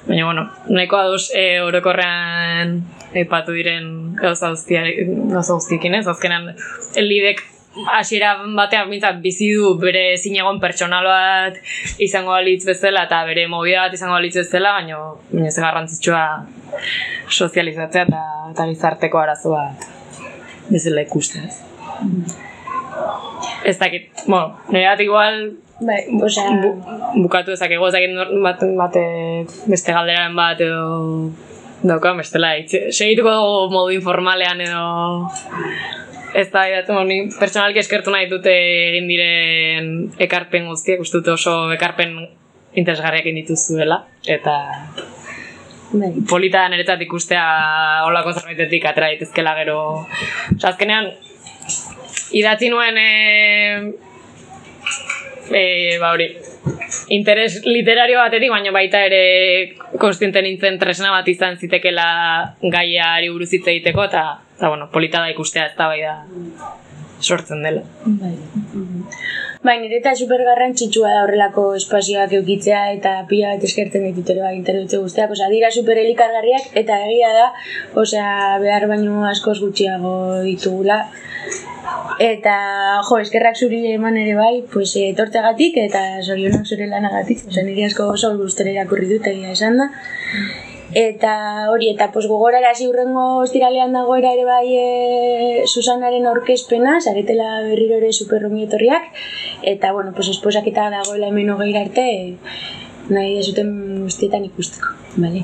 Baina, bueno, nahiko aduz e, orokorrean aipatu diren gauza guztiekin, ez? Azkenan, lidek hasiera batean bintzat bizi du bere zinegon pertsonal bat izango balitz bezala eta bere movida bat izango balitz bezala, baina baina ez garrantzitsua sozializatzea eta, eta gizarteko arazo bat bezala ikustea. ez. Ez dakit, bueno, nire bat igual Bai, osea, bu, bukatu ezakegu, ez dakit nor- bat, bate beste galderaren bat edo dauka, bestela, itxe- segituko dugu modu informalean edo ez da, idatu, ni pertsonalki eskertu nahi dute egin diren ekarpen guztiak, uste dut oso ekarpen interesgarriak egin dituzuela, eta. Polita da niretzat ikustea olako zerbaitetik atera daitezkela gero. Osa, azkenean, idatzi nuen e, e, ba hori, interes literario batetik, baina baita ere konstiente nintzen tresna bat izan zitekela gaiari buruz hitz egiteko, eta, eta bueno, polita da ikustea ez da bai da sortzen dela. Bai. Bai, nire eta super garrantzitsua da horrelako espazioak eukitzea eta pila bat eskertzen ditut ere bai interbitu guztiak, osea, dira super elikargarriak eta egia da, osea, behar baino askoz gutxiago ditugula. Eta, jo, eskerrak zuri eman ere bai, pues, etortzegatik eta zorionak zure lanagatik. Osea, nire asko oso gustora irakurri dut egia esan da. Eta hori, eta pos gogorarazi urrengo ostiralean dagoera ere bai e, Susanaren aurkezpena, zaretela berriro ere superrongi etorriak, eta bueno, pues esposaketa dagoela hemen hogeira arte, nahi desuten guztietan ikusteko, bale?